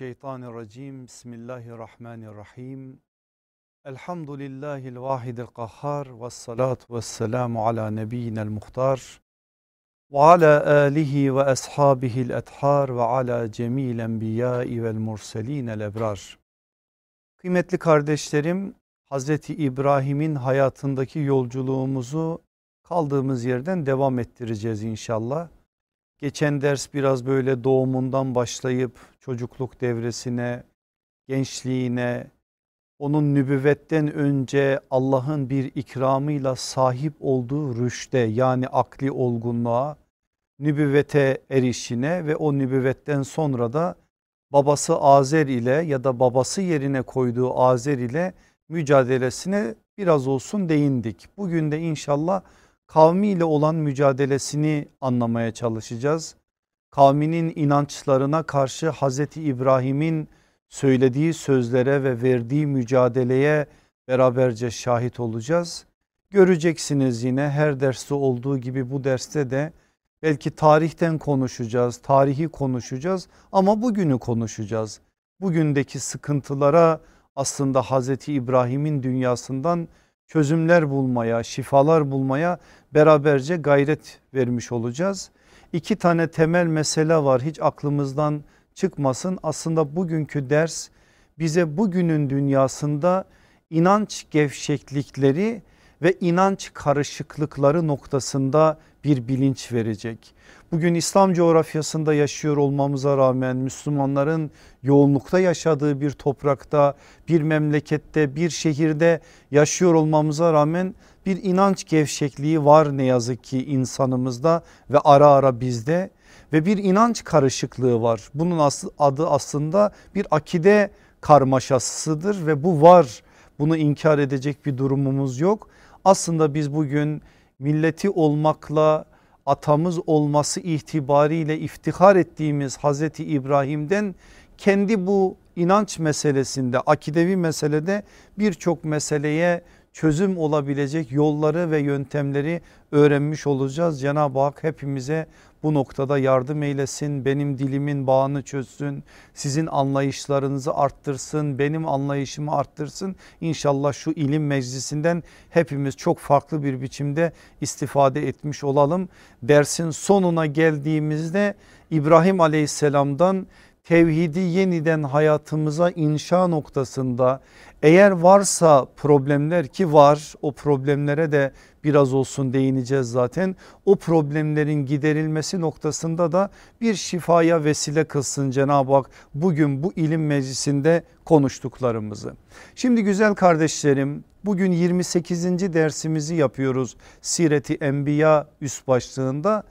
Mineşşeytanirracim. Bismillahirrahmanirrahim. Elhamdülillahil vahidil kahhar ve salatu ve selamu ala nebiyyinel muhtar ve ala alihi ve ashabihil ethar ve ala cemil enbiyai vel murselinel ebrar. Kıymetli kardeşlerim Hazreti İbrahim'in hayatındaki yolculuğumuzu kaldığımız yerden devam ettireceğiz inşallah. Geçen ders biraz böyle doğumundan başlayıp çocukluk devresine, gençliğine, onun nübüvvetten önce Allah'ın bir ikramıyla sahip olduğu rüşte yani akli olgunluğa, nübüvvete erişine ve o nübüvvetten sonra da babası Azer ile ya da babası yerine koyduğu Azer ile mücadelesine biraz olsun değindik. Bugün de inşallah kavmiyle olan mücadelesini anlamaya çalışacağız. Kavminin inançlarına karşı Hazreti İbrahim'in söylediği sözlere ve verdiği mücadeleye beraberce şahit olacağız. Göreceksiniz yine her derste olduğu gibi bu derste de belki tarihten konuşacağız, tarihi konuşacağız ama bugünü konuşacağız. Bugündeki sıkıntılara aslında Hazreti İbrahim'in dünyasından çözümler bulmaya, şifalar bulmaya beraberce gayret vermiş olacağız. İki tane temel mesele var hiç aklımızdan çıkmasın. Aslında bugünkü ders bize bugünün dünyasında inanç gevşeklikleri ve inanç karışıklıkları noktasında bir bilinç verecek. Bugün İslam coğrafyasında yaşıyor olmamıza rağmen Müslümanların yoğunlukta yaşadığı bir toprakta, bir memlekette, bir şehirde yaşıyor olmamıza rağmen bir inanç gevşekliği var ne yazık ki insanımızda ve ara ara bizde ve bir inanç karışıklığı var. Bunun adı aslında bir akide karmaşasıdır ve bu var. Bunu inkar edecek bir durumumuz yok. Aslında biz bugün milleti olmakla atamız olması itibariyle iftihar ettiğimiz Hazreti İbrahim'den kendi bu inanç meselesinde akidevi meselede birçok meseleye çözüm olabilecek yolları ve yöntemleri öğrenmiş olacağız. Cenab-ı Hak hepimize bu noktada yardım eylesin. Benim dilimin bağını çözsün. Sizin anlayışlarınızı arttırsın. Benim anlayışımı arttırsın. İnşallah şu ilim meclisinden hepimiz çok farklı bir biçimde istifade etmiş olalım. Dersin sonuna geldiğimizde İbrahim aleyhisselamdan tevhidi yeniden hayatımıza inşa noktasında eğer varsa problemler ki var o problemlere de biraz olsun değineceğiz zaten. O problemlerin giderilmesi noktasında da bir şifaya vesile kılsın Cenab-ı Hak bugün bu ilim meclisinde konuştuklarımızı. Şimdi güzel kardeşlerim bugün 28. dersimizi yapıyoruz Sireti Enbiya üst başlığında.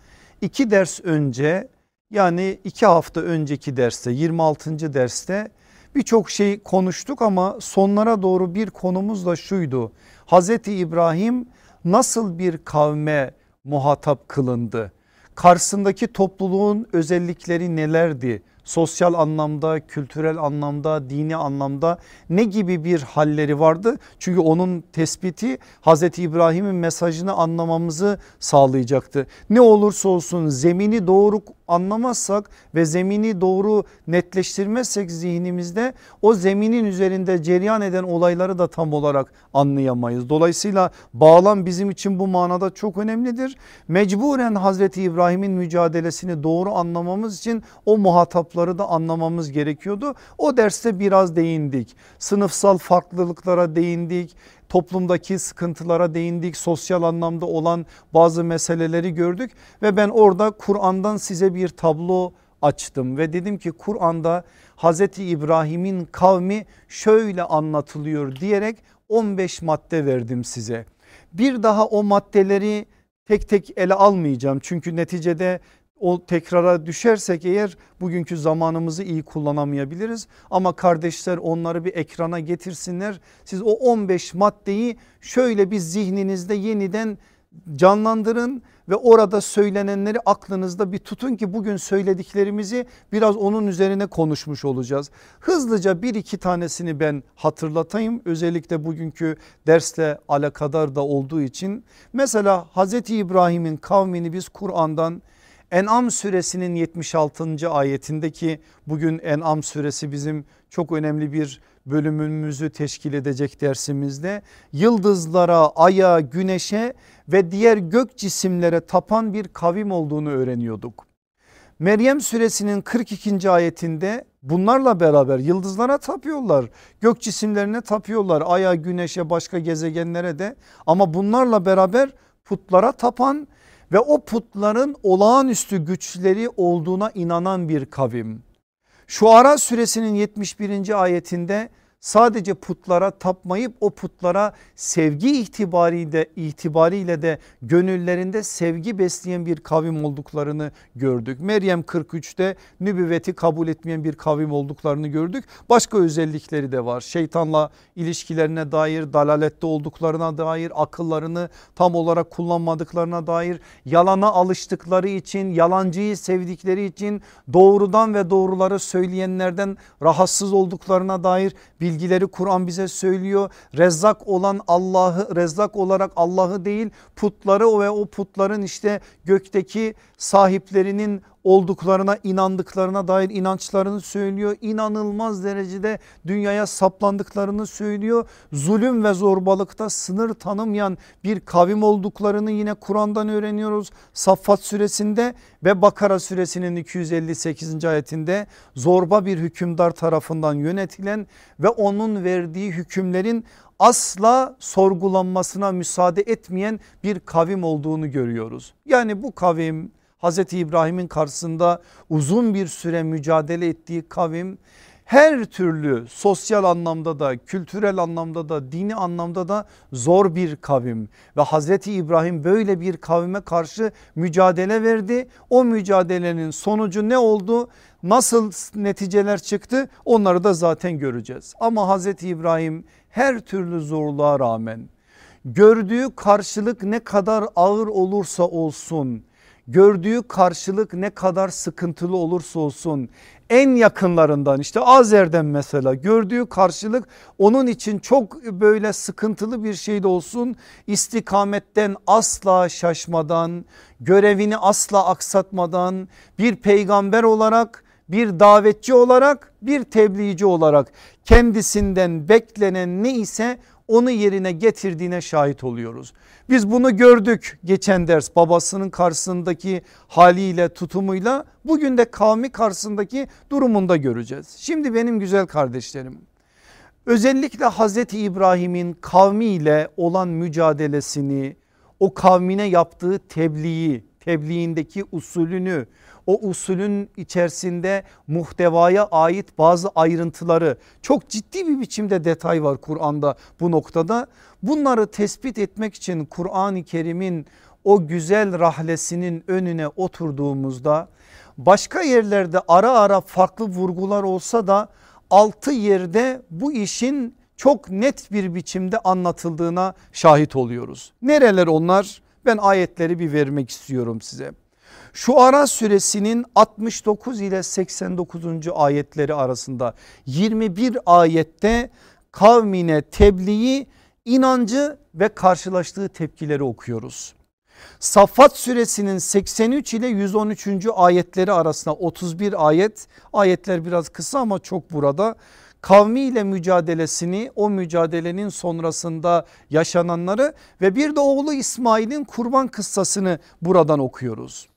İki ders önce yani iki hafta önceki derste 26. derste birçok şey konuştuk ama sonlara doğru bir konumuz da şuydu. Hazreti İbrahim nasıl bir kavme muhatap kılındı? Karşısındaki topluluğun özellikleri nelerdi? sosyal anlamda, kültürel anlamda, dini anlamda ne gibi bir halleri vardı? Çünkü onun tespiti Hazreti İbrahim'in mesajını anlamamızı sağlayacaktı. Ne olursa olsun zemini doğru anlamazsak ve zemini doğru netleştirmezsek zihnimizde o zeminin üzerinde cereyan eden olayları da tam olarak anlayamayız. Dolayısıyla bağlam bizim için bu manada çok önemlidir. Mecburen Hazreti İbrahim'in mücadelesini doğru anlamamız için o muhatapları da anlamamız gerekiyordu. O derste biraz değindik. Sınıfsal farklılıklara değindik toplumdaki sıkıntılara değindik. Sosyal anlamda olan bazı meseleleri gördük ve ben orada Kur'an'dan size bir tablo açtım ve dedim ki Kur'an'da Hazreti İbrahim'in kavmi şöyle anlatılıyor diyerek 15 madde verdim size. Bir daha o maddeleri tek tek ele almayacağım çünkü neticede o tekrara düşersek eğer bugünkü zamanımızı iyi kullanamayabiliriz. Ama kardeşler onları bir ekrana getirsinler. Siz o 15 maddeyi şöyle bir zihninizde yeniden canlandırın ve orada söylenenleri aklınızda bir tutun ki bugün söylediklerimizi biraz onun üzerine konuşmuş olacağız. Hızlıca bir iki tanesini ben hatırlatayım özellikle bugünkü dersle alakadar da olduğu için. Mesela Hazreti İbrahim'in kavmini biz Kur'an'dan En'am suresinin 76. ayetindeki bugün En'am suresi bizim çok önemli bir bölümümüzü teşkil edecek dersimizde yıldızlara, aya, güneşe ve diğer gök cisimlere tapan bir kavim olduğunu öğreniyorduk. Meryem suresinin 42. ayetinde bunlarla beraber yıldızlara tapıyorlar. Gök cisimlerine tapıyorlar. Aya, güneşe, başka gezegenlere de ama bunlarla beraber putlara tapan ve o putların olağanüstü güçleri olduğuna inanan bir kavim. Şu ara suresinin 71. ayetinde sadece putlara tapmayıp o putlara sevgi itibariyle, itibariyle de gönüllerinde sevgi besleyen bir kavim olduklarını gördük. Meryem 43'te nübüvveti kabul etmeyen bir kavim olduklarını gördük. Başka özellikleri de var. Şeytanla ilişkilerine dair dalalette olduklarına dair akıllarını tam olarak kullanmadıklarına dair yalana alıştıkları için yalancıyı sevdikleri için doğrudan ve doğruları söyleyenlerden rahatsız olduklarına dair bilgi bilgileri Kur'an bize söylüyor. Rezzak olan Allah'ı rezzak olarak Allah'ı değil putları ve o putların işte gökteki sahiplerinin olduklarına inandıklarına dair inançlarını söylüyor. İnanılmaz derecede dünyaya saplandıklarını söylüyor. Zulüm ve zorbalıkta sınır tanımayan bir kavim olduklarını yine Kur'an'dan öğreniyoruz. Saffat suresinde ve Bakara suresinin 258. ayetinde zorba bir hükümdar tarafından yönetilen ve onun verdiği hükümlerin asla sorgulanmasına müsaade etmeyen bir kavim olduğunu görüyoruz. Yani bu kavim Hazreti İbrahim'in karşısında uzun bir süre mücadele ettiği kavim her türlü sosyal anlamda da kültürel anlamda da dini anlamda da zor bir kavim ve Hazreti İbrahim böyle bir kavime karşı mücadele verdi. O mücadelenin sonucu ne oldu? Nasıl neticeler çıktı? Onları da zaten göreceğiz. Ama Hazreti İbrahim her türlü zorluğa rağmen gördüğü karşılık ne kadar ağır olursa olsun gördüğü karşılık ne kadar sıkıntılı olursa olsun en yakınlarından işte Azer'den mesela gördüğü karşılık onun için çok böyle sıkıntılı bir şey de olsun istikametten asla şaşmadan görevini asla aksatmadan bir peygamber olarak bir davetçi olarak bir tebliğci olarak kendisinden beklenen ne ise onu yerine getirdiğine şahit oluyoruz. Biz bunu gördük geçen ders babasının karşısındaki haliyle tutumuyla bugün de kavmi karşısındaki durumunda göreceğiz. Şimdi benim güzel kardeşlerim özellikle Hazreti İbrahim'in kavmiyle olan mücadelesini o kavmine yaptığı tebliği tebliğindeki usulünü o usulün içerisinde muhtevaya ait bazı ayrıntıları çok ciddi bir biçimde detay var Kur'an'da bu noktada. Bunları tespit etmek için Kur'an-ı Kerim'in o güzel rahlesinin önüne oturduğumuzda başka yerlerde ara ara farklı vurgular olsa da altı yerde bu işin çok net bir biçimde anlatıldığına şahit oluyoruz. Nereler onlar? Ben ayetleri bir vermek istiyorum size. Şu ara suresinin 69 ile 89. ayetleri arasında 21 ayette kavmine tebliği inancı ve karşılaştığı tepkileri okuyoruz. Saffat suresinin 83 ile 113. ayetleri arasında 31 ayet ayetler biraz kısa ama çok burada kavmiyle mücadelesini o mücadelenin sonrasında yaşananları ve bir de oğlu İsmail'in kurban kıssasını buradan okuyoruz.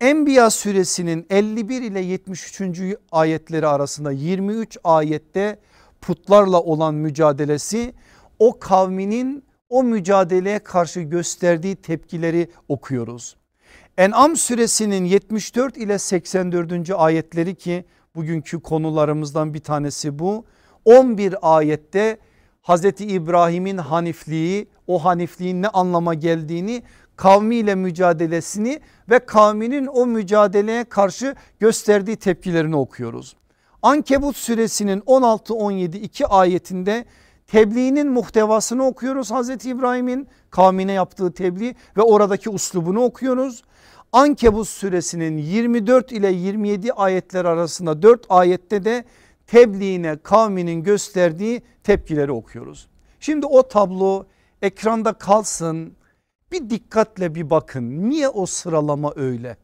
Enbiya suresinin 51 ile 73. ayetleri arasında 23 ayette putlarla olan mücadelesi o kavminin o mücadeleye karşı gösterdiği tepkileri okuyoruz. En'am suresinin 74 ile 84. ayetleri ki bugünkü konularımızdan bir tanesi bu. 11 ayette Hazreti İbrahim'in hanifliği o hanifliğin ne anlama geldiğini kavmiyle mücadelesini ve kavminin o mücadeleye karşı gösterdiği tepkilerini okuyoruz. Ankebut suresinin 16-17 iki ayetinde tebliğinin muhtevasını okuyoruz. Hazreti İbrahim'in kavmine yaptığı tebliğ ve oradaki uslubunu okuyoruz. Ankebut suresinin 24 ile 27 ayetler arasında 4 ayette de tebliğine kavminin gösterdiği tepkileri okuyoruz. Şimdi o tablo ekranda kalsın bir dikkatle bir bakın niye o sıralama öyle?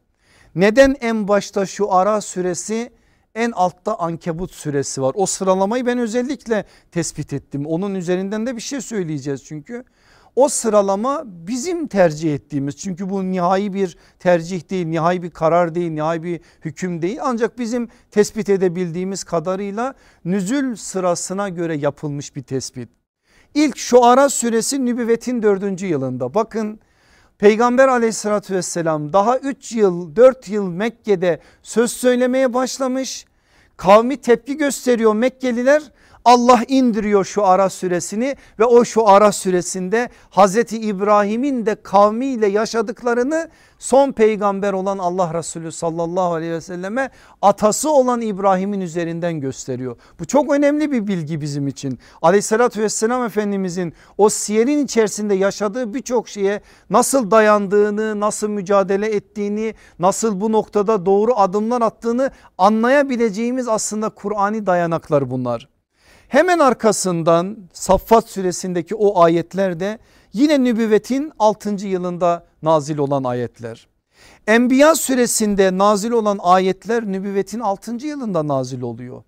Neden en başta şu ara süresi en altta ankebut süresi var. O sıralamayı ben özellikle tespit ettim. Onun üzerinden de bir şey söyleyeceğiz çünkü. O sıralama bizim tercih ettiğimiz çünkü bu nihai bir tercih değil, nihai bir karar değil, nihai bir hüküm değil. Ancak bizim tespit edebildiğimiz kadarıyla nüzül sırasına göre yapılmış bir tespit. İlk şu ara süresi nübüvvetin dördüncü yılında bakın Peygamber aleyhissalatü vesselam daha 3 yıl 4 yıl Mekke'de söz söylemeye başlamış. Kavmi tepki gösteriyor Mekkeliler Allah indiriyor şu ara süresini ve o şu ara süresinde Hazreti İbrahim'in de kavmiyle yaşadıklarını son peygamber olan Allah Resulü sallallahu aleyhi ve selleme atası olan İbrahim'in üzerinden gösteriyor. Bu çok önemli bir bilgi bizim için. Aleyhissalatü vesselam Efendimizin o siyerin içerisinde yaşadığı birçok şeye nasıl dayandığını, nasıl mücadele ettiğini, nasıl bu noktada doğru adımlar attığını anlayabileceğimiz aslında Kur'ani dayanaklar bunlar. Hemen arkasından Saffat suresindeki o ayetler de yine nübüvvetin 6. yılında nazil olan ayetler. Enbiya suresinde nazil olan ayetler nübüvvetin 6. yılında nazil oluyor.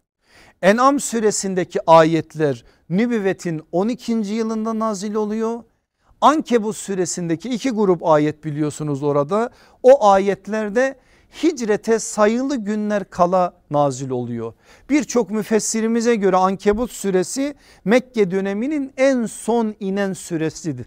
En'am suresindeki ayetler nübüvvetin 12. yılında nazil oluyor. Ankebut suresindeki iki grup ayet biliyorsunuz orada. O ayetlerde hicrete sayılı günler kala nazil oluyor. Birçok müfessirimize göre Ankebut suresi Mekke döneminin en son inen süresidir.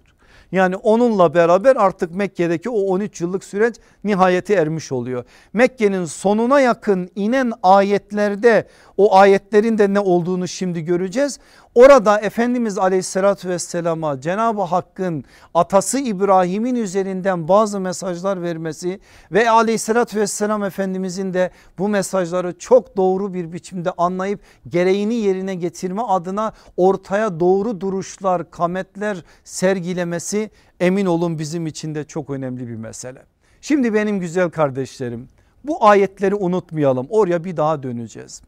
Yani onunla beraber artık Mekke'deki o 13 yıllık süreç nihayete ermiş oluyor. Mekke'nin sonuna yakın inen ayetlerde o ayetlerin de ne olduğunu şimdi göreceğiz. Orada Efendimiz aleyhissalatü vesselama Cenab-ı Hakk'ın atası İbrahim'in üzerinden bazı mesajlar vermesi ve aleyhissalatü vesselam Efendimizin de bu mesajları çok doğru bir biçimde anlayıp gereğini yerine getirme adına ortaya doğru duruşlar, kametler sergilemesi emin olun bizim için de çok önemli bir mesele. Şimdi benim güzel kardeşlerim bu ayetleri unutmayalım oraya bir daha döneceğiz.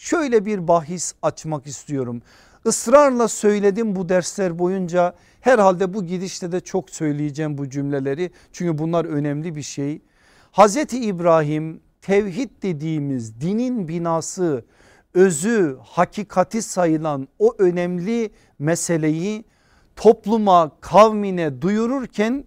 Şöyle bir bahis açmak istiyorum. Israrla söyledim bu dersler boyunca herhalde bu gidişte de çok söyleyeceğim bu cümleleri çünkü bunlar önemli bir şey. Hazreti İbrahim tevhid dediğimiz dinin binası özü hakikati sayılan o önemli meseleyi topluma kavmine duyururken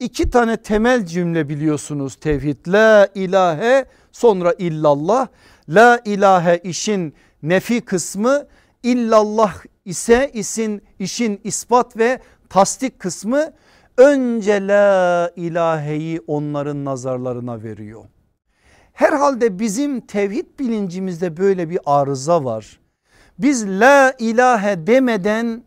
iki tane temel cümle biliyorsunuz tevhid la ilahe sonra illallah la ilahe işin nefi kısmı illallah ise isin işin ispat ve tasdik kısmı önce la ilaheyi onların nazarlarına veriyor. Herhalde bizim tevhid bilincimizde böyle bir arıza var. Biz la ilahe demeden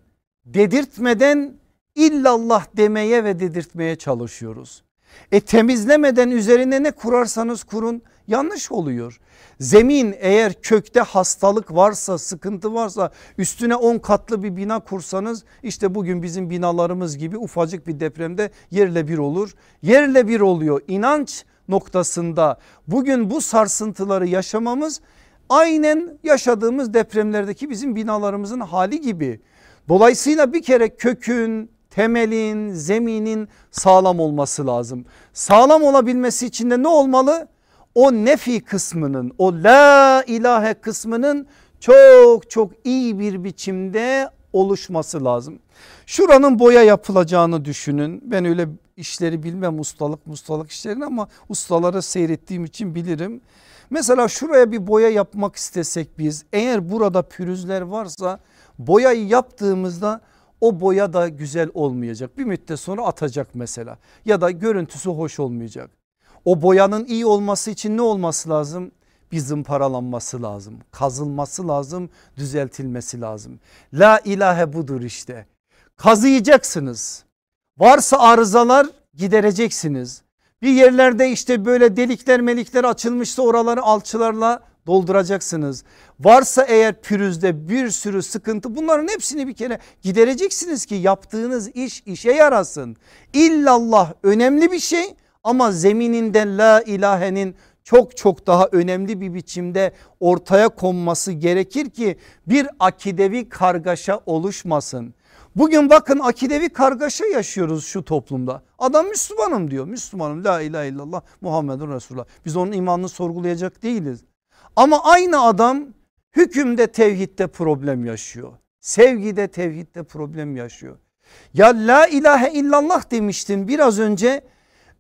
dedirtmeden illallah demeye ve dedirtmeye çalışıyoruz. E temizlemeden üzerine ne kurarsanız kurun yanlış oluyor. Zemin eğer kökte hastalık varsa sıkıntı varsa üstüne 10 katlı bir bina kursanız işte bugün bizim binalarımız gibi ufacık bir depremde yerle bir olur. Yerle bir oluyor inanç noktasında bugün bu sarsıntıları yaşamamız aynen yaşadığımız depremlerdeki bizim binalarımızın hali gibi. Dolayısıyla bir kere kökün temelin zeminin sağlam olması lazım. Sağlam olabilmesi için de ne olmalı? O nefi kısmının o la ilahe kısmının çok çok iyi bir biçimde oluşması lazım. Şuranın boya yapılacağını düşünün. Ben öyle işleri bilmem ustalık mustalık işlerini ama ustaları seyrettiğim için bilirim. Mesela şuraya bir boya yapmak istesek biz eğer burada pürüzler varsa boyayı yaptığımızda o boya da güzel olmayacak. Bir müddet sonra atacak mesela ya da görüntüsü hoş olmayacak. O boyanın iyi olması için ne olması lazım? Bir zımparalanması lazım, kazılması lazım, düzeltilmesi lazım. La ilahe budur işte. Kazıyacaksınız. Varsa arızalar gidereceksiniz. Bir yerlerde işte böyle delikler melikler açılmışsa oraları alçılarla dolduracaksınız. Varsa eğer pürüzde bir sürü sıkıntı bunların hepsini bir kere gidereceksiniz ki yaptığınız iş işe yarasın. İllallah önemli bir şey ama zemininden la ilahenin çok çok daha önemli bir biçimde ortaya konması gerekir ki bir akidevi kargaşa oluşmasın. Bugün bakın akidevi kargaşa yaşıyoruz şu toplumda. Adam Müslümanım diyor. Müslümanım la ilahe illallah Muhammedun Resulullah. Biz onun imanını sorgulayacak değiliz. Ama aynı adam hükümde tevhidde problem yaşıyor. Sevgide tevhidde problem yaşıyor. Ya la ilahe illallah demiştin biraz önce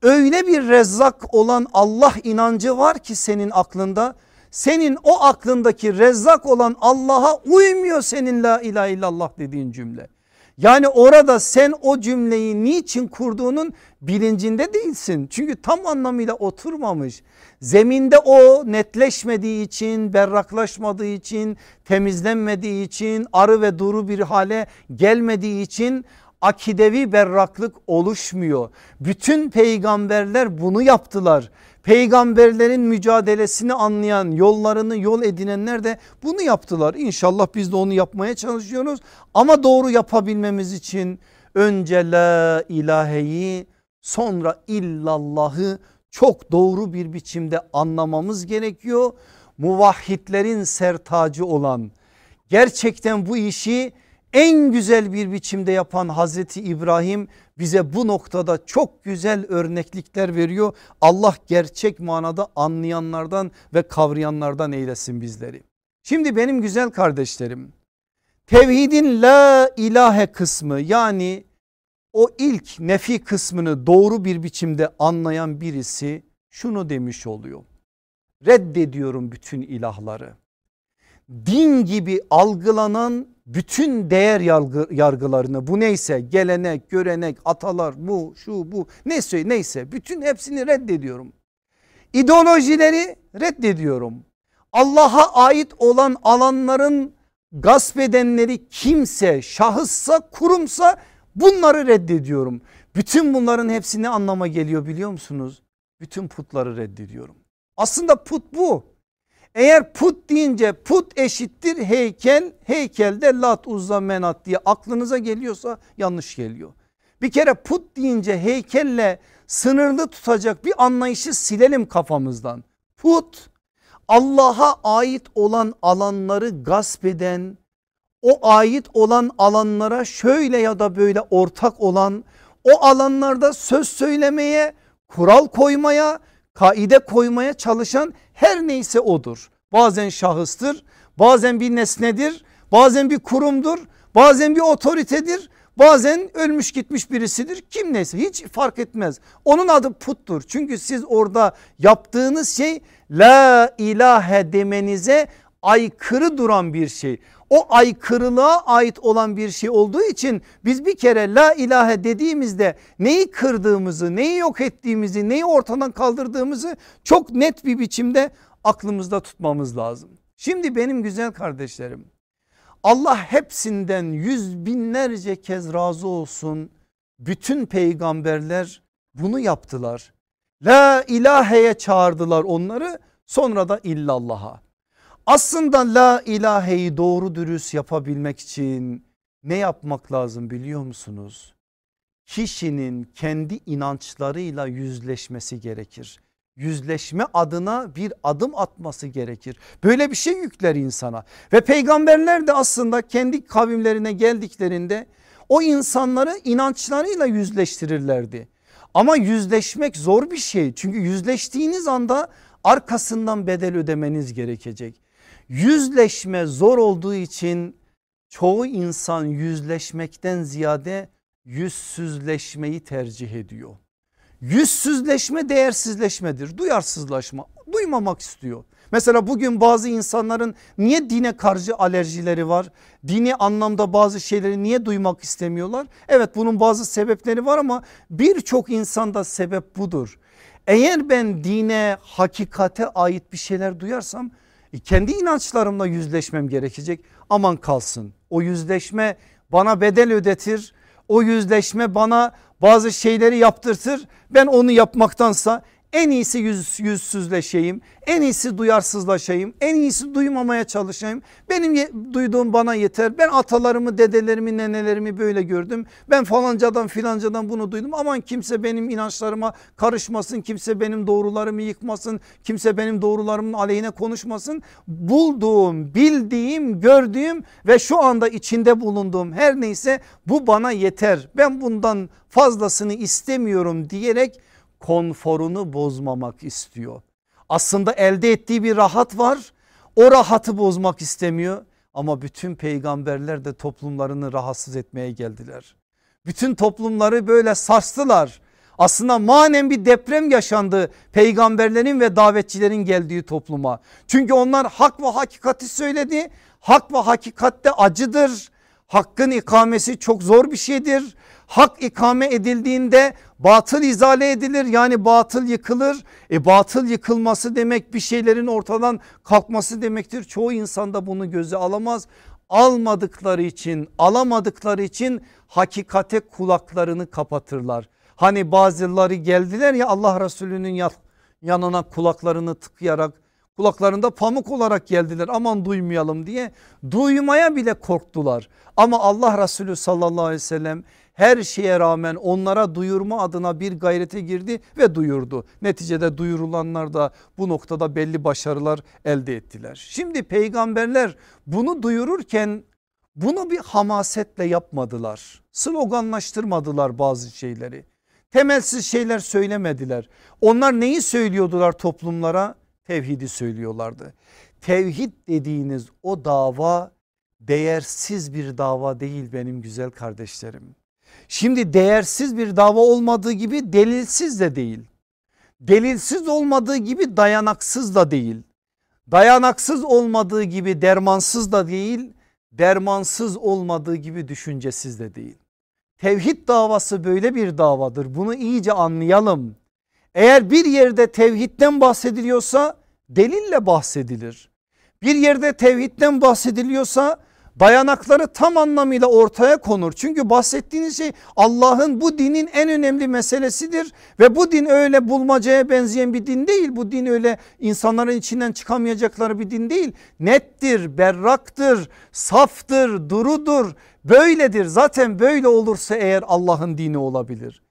öyle bir rezzak olan Allah inancı var ki senin aklında senin o aklındaki rezzak olan Allah'a uymuyor senin la ilahe illallah dediğin cümle. Yani orada sen o cümleyi niçin kurduğunun bilincinde değilsin. Çünkü tam anlamıyla oturmamış. Zeminde o netleşmediği için, berraklaşmadığı için, temizlenmediği için, arı ve duru bir hale gelmediği için akidevi berraklık oluşmuyor. Bütün peygamberler bunu yaptılar. Peygamberlerin mücadelesini anlayan yollarını yol edinenler de bunu yaptılar. İnşallah biz de onu yapmaya çalışıyoruz. Ama doğru yapabilmemiz için önce la ilaheyi sonra illallahı çok doğru bir biçimde anlamamız gerekiyor. Muvahhidlerin sertacı olan gerçekten bu işi en güzel bir biçimde yapan Hazreti İbrahim bize bu noktada çok güzel örneklikler veriyor. Allah gerçek manada anlayanlardan ve kavrayanlardan eylesin bizleri. Şimdi benim güzel kardeşlerim tevhidin la ilahe kısmı yani o ilk nefi kısmını doğru bir biçimde anlayan birisi şunu demiş oluyor. Reddediyorum bütün ilahları. Din gibi algılanan bütün değer yargı, yargılarını bu neyse gelenek görenek atalar bu şu bu neyse neyse bütün hepsini reddediyorum. İdeolojileri reddediyorum. Allah'a ait olan alanların gasp edenleri kimse şahıssa kurumsa bunları reddediyorum. Bütün bunların hepsi ne anlama geliyor biliyor musunuz? Bütün putları reddediyorum. Aslında put bu. Eğer put deyince put eşittir heykel, heykelde lat uzza menat diye aklınıza geliyorsa yanlış geliyor. Bir kere put deyince heykelle sınırlı tutacak bir anlayışı silelim kafamızdan. Put Allah'a ait olan alanları gasp eden, o ait olan alanlara şöyle ya da böyle ortak olan, o alanlarda söz söylemeye, kural koymaya, kaide koymaya çalışan her neyse odur. Bazen şahıstır, bazen bir nesnedir, bazen bir kurumdur, bazen bir otoritedir, bazen ölmüş gitmiş birisidir. Kim neyse hiç fark etmez. Onun adı puttur. Çünkü siz orada yaptığınız şey la ilahe demenize aykırı duran bir şey. O aykırılığa ait olan bir şey olduğu için biz bir kere la ilahe dediğimizde neyi kırdığımızı, neyi yok ettiğimizi, neyi ortadan kaldırdığımızı çok net bir biçimde aklımızda tutmamız lazım. Şimdi benim güzel kardeşlerim Allah hepsinden yüz binlerce kez razı olsun. Bütün peygamberler bunu yaptılar. La ilaheye çağırdılar onları sonra da illallah'a. Aslında la ilaheyi doğru dürüst yapabilmek için ne yapmak lazım biliyor musunuz? Kişinin kendi inançlarıyla yüzleşmesi gerekir. Yüzleşme adına bir adım atması gerekir. Böyle bir şey yükler insana ve peygamberler de aslında kendi kavimlerine geldiklerinde o insanları inançlarıyla yüzleştirirlerdi. Ama yüzleşmek zor bir şey çünkü yüzleştiğiniz anda arkasından bedel ödemeniz gerekecek. Yüzleşme zor olduğu için çoğu insan yüzleşmekten ziyade yüzsüzleşmeyi tercih ediyor. Yüzsüzleşme değersizleşmedir duyarsızlaşma duymamak istiyor. Mesela bugün bazı insanların niye dine karşı alerjileri var? Dini anlamda bazı şeyleri niye duymak istemiyorlar? Evet bunun bazı sebepleri var ama birçok insanda sebep budur. Eğer ben dine hakikate ait bir şeyler duyarsam e, kendi inançlarımla yüzleşmem gerekecek. Aman kalsın o yüzleşme bana bedel ödetir. O yüzleşme bana bazı şeyleri yaptırtır. Ben onu yapmaktansa en iyisi yüz, yüzsüzleşeyim, en iyisi duyarsızlaşayım, en iyisi duymamaya çalışayım. Benim duyduğum bana yeter. Ben atalarımı, dedelerimi, nenelerimi böyle gördüm. Ben falancadan filancadan bunu duydum. Aman kimse benim inançlarıma karışmasın, kimse benim doğrularımı yıkmasın, kimse benim doğrularımın aleyhine konuşmasın. Bulduğum, bildiğim, gördüğüm ve şu anda içinde bulunduğum her neyse bu bana yeter. Ben bundan fazlasını istemiyorum diyerek konforunu bozmamak istiyor. Aslında elde ettiği bir rahat var. O rahatı bozmak istemiyor. Ama bütün peygamberler de toplumlarını rahatsız etmeye geldiler. Bütün toplumları böyle sarstılar. Aslında manen bir deprem yaşandı peygamberlerin ve davetçilerin geldiği topluma. Çünkü onlar hak ve hakikati söyledi. Hak ve hakikatte acıdır. Hakkın ikamesi çok zor bir şeydir hak ikame edildiğinde batıl izale edilir yani batıl yıkılır. E batıl yıkılması demek bir şeylerin ortadan kalkması demektir. Çoğu insan da bunu göze alamaz. Almadıkları için alamadıkları için hakikate kulaklarını kapatırlar. Hani bazıları geldiler ya Allah Resulü'nün yanına kulaklarını tıkayarak kulaklarında pamuk olarak geldiler aman duymayalım diye duymaya bile korktular. Ama Allah Resulü sallallahu aleyhi ve sellem her şeye rağmen onlara duyurma adına bir gayrete girdi ve duyurdu. Neticede duyurulanlar da bu noktada belli başarılar elde ettiler. Şimdi peygamberler bunu duyururken bunu bir hamasetle yapmadılar. Sloganlaştırmadılar bazı şeyleri. Temelsiz şeyler söylemediler. Onlar neyi söylüyordular toplumlara? Tevhidi söylüyorlardı. Tevhid dediğiniz o dava değersiz bir dava değil benim güzel kardeşlerim. Şimdi değersiz bir dava olmadığı gibi delilsiz de değil. Delilsiz olmadığı gibi dayanaksız da değil. Dayanaksız olmadığı gibi dermansız da değil. Dermansız olmadığı gibi düşüncesiz de değil. Tevhid davası böyle bir davadır. Bunu iyice anlayalım. Eğer bir yerde tevhidden bahsediliyorsa delille bahsedilir. Bir yerde tevhidden bahsediliyorsa dayanakları tam anlamıyla ortaya konur. Çünkü bahsettiğiniz şey Allah'ın bu dinin en önemli meselesidir ve bu din öyle bulmacaya benzeyen bir din değil. Bu din öyle insanların içinden çıkamayacakları bir din değil. Nettir, berraktır, saftır, durudur, böyledir. Zaten böyle olursa eğer Allah'ın dini olabilir.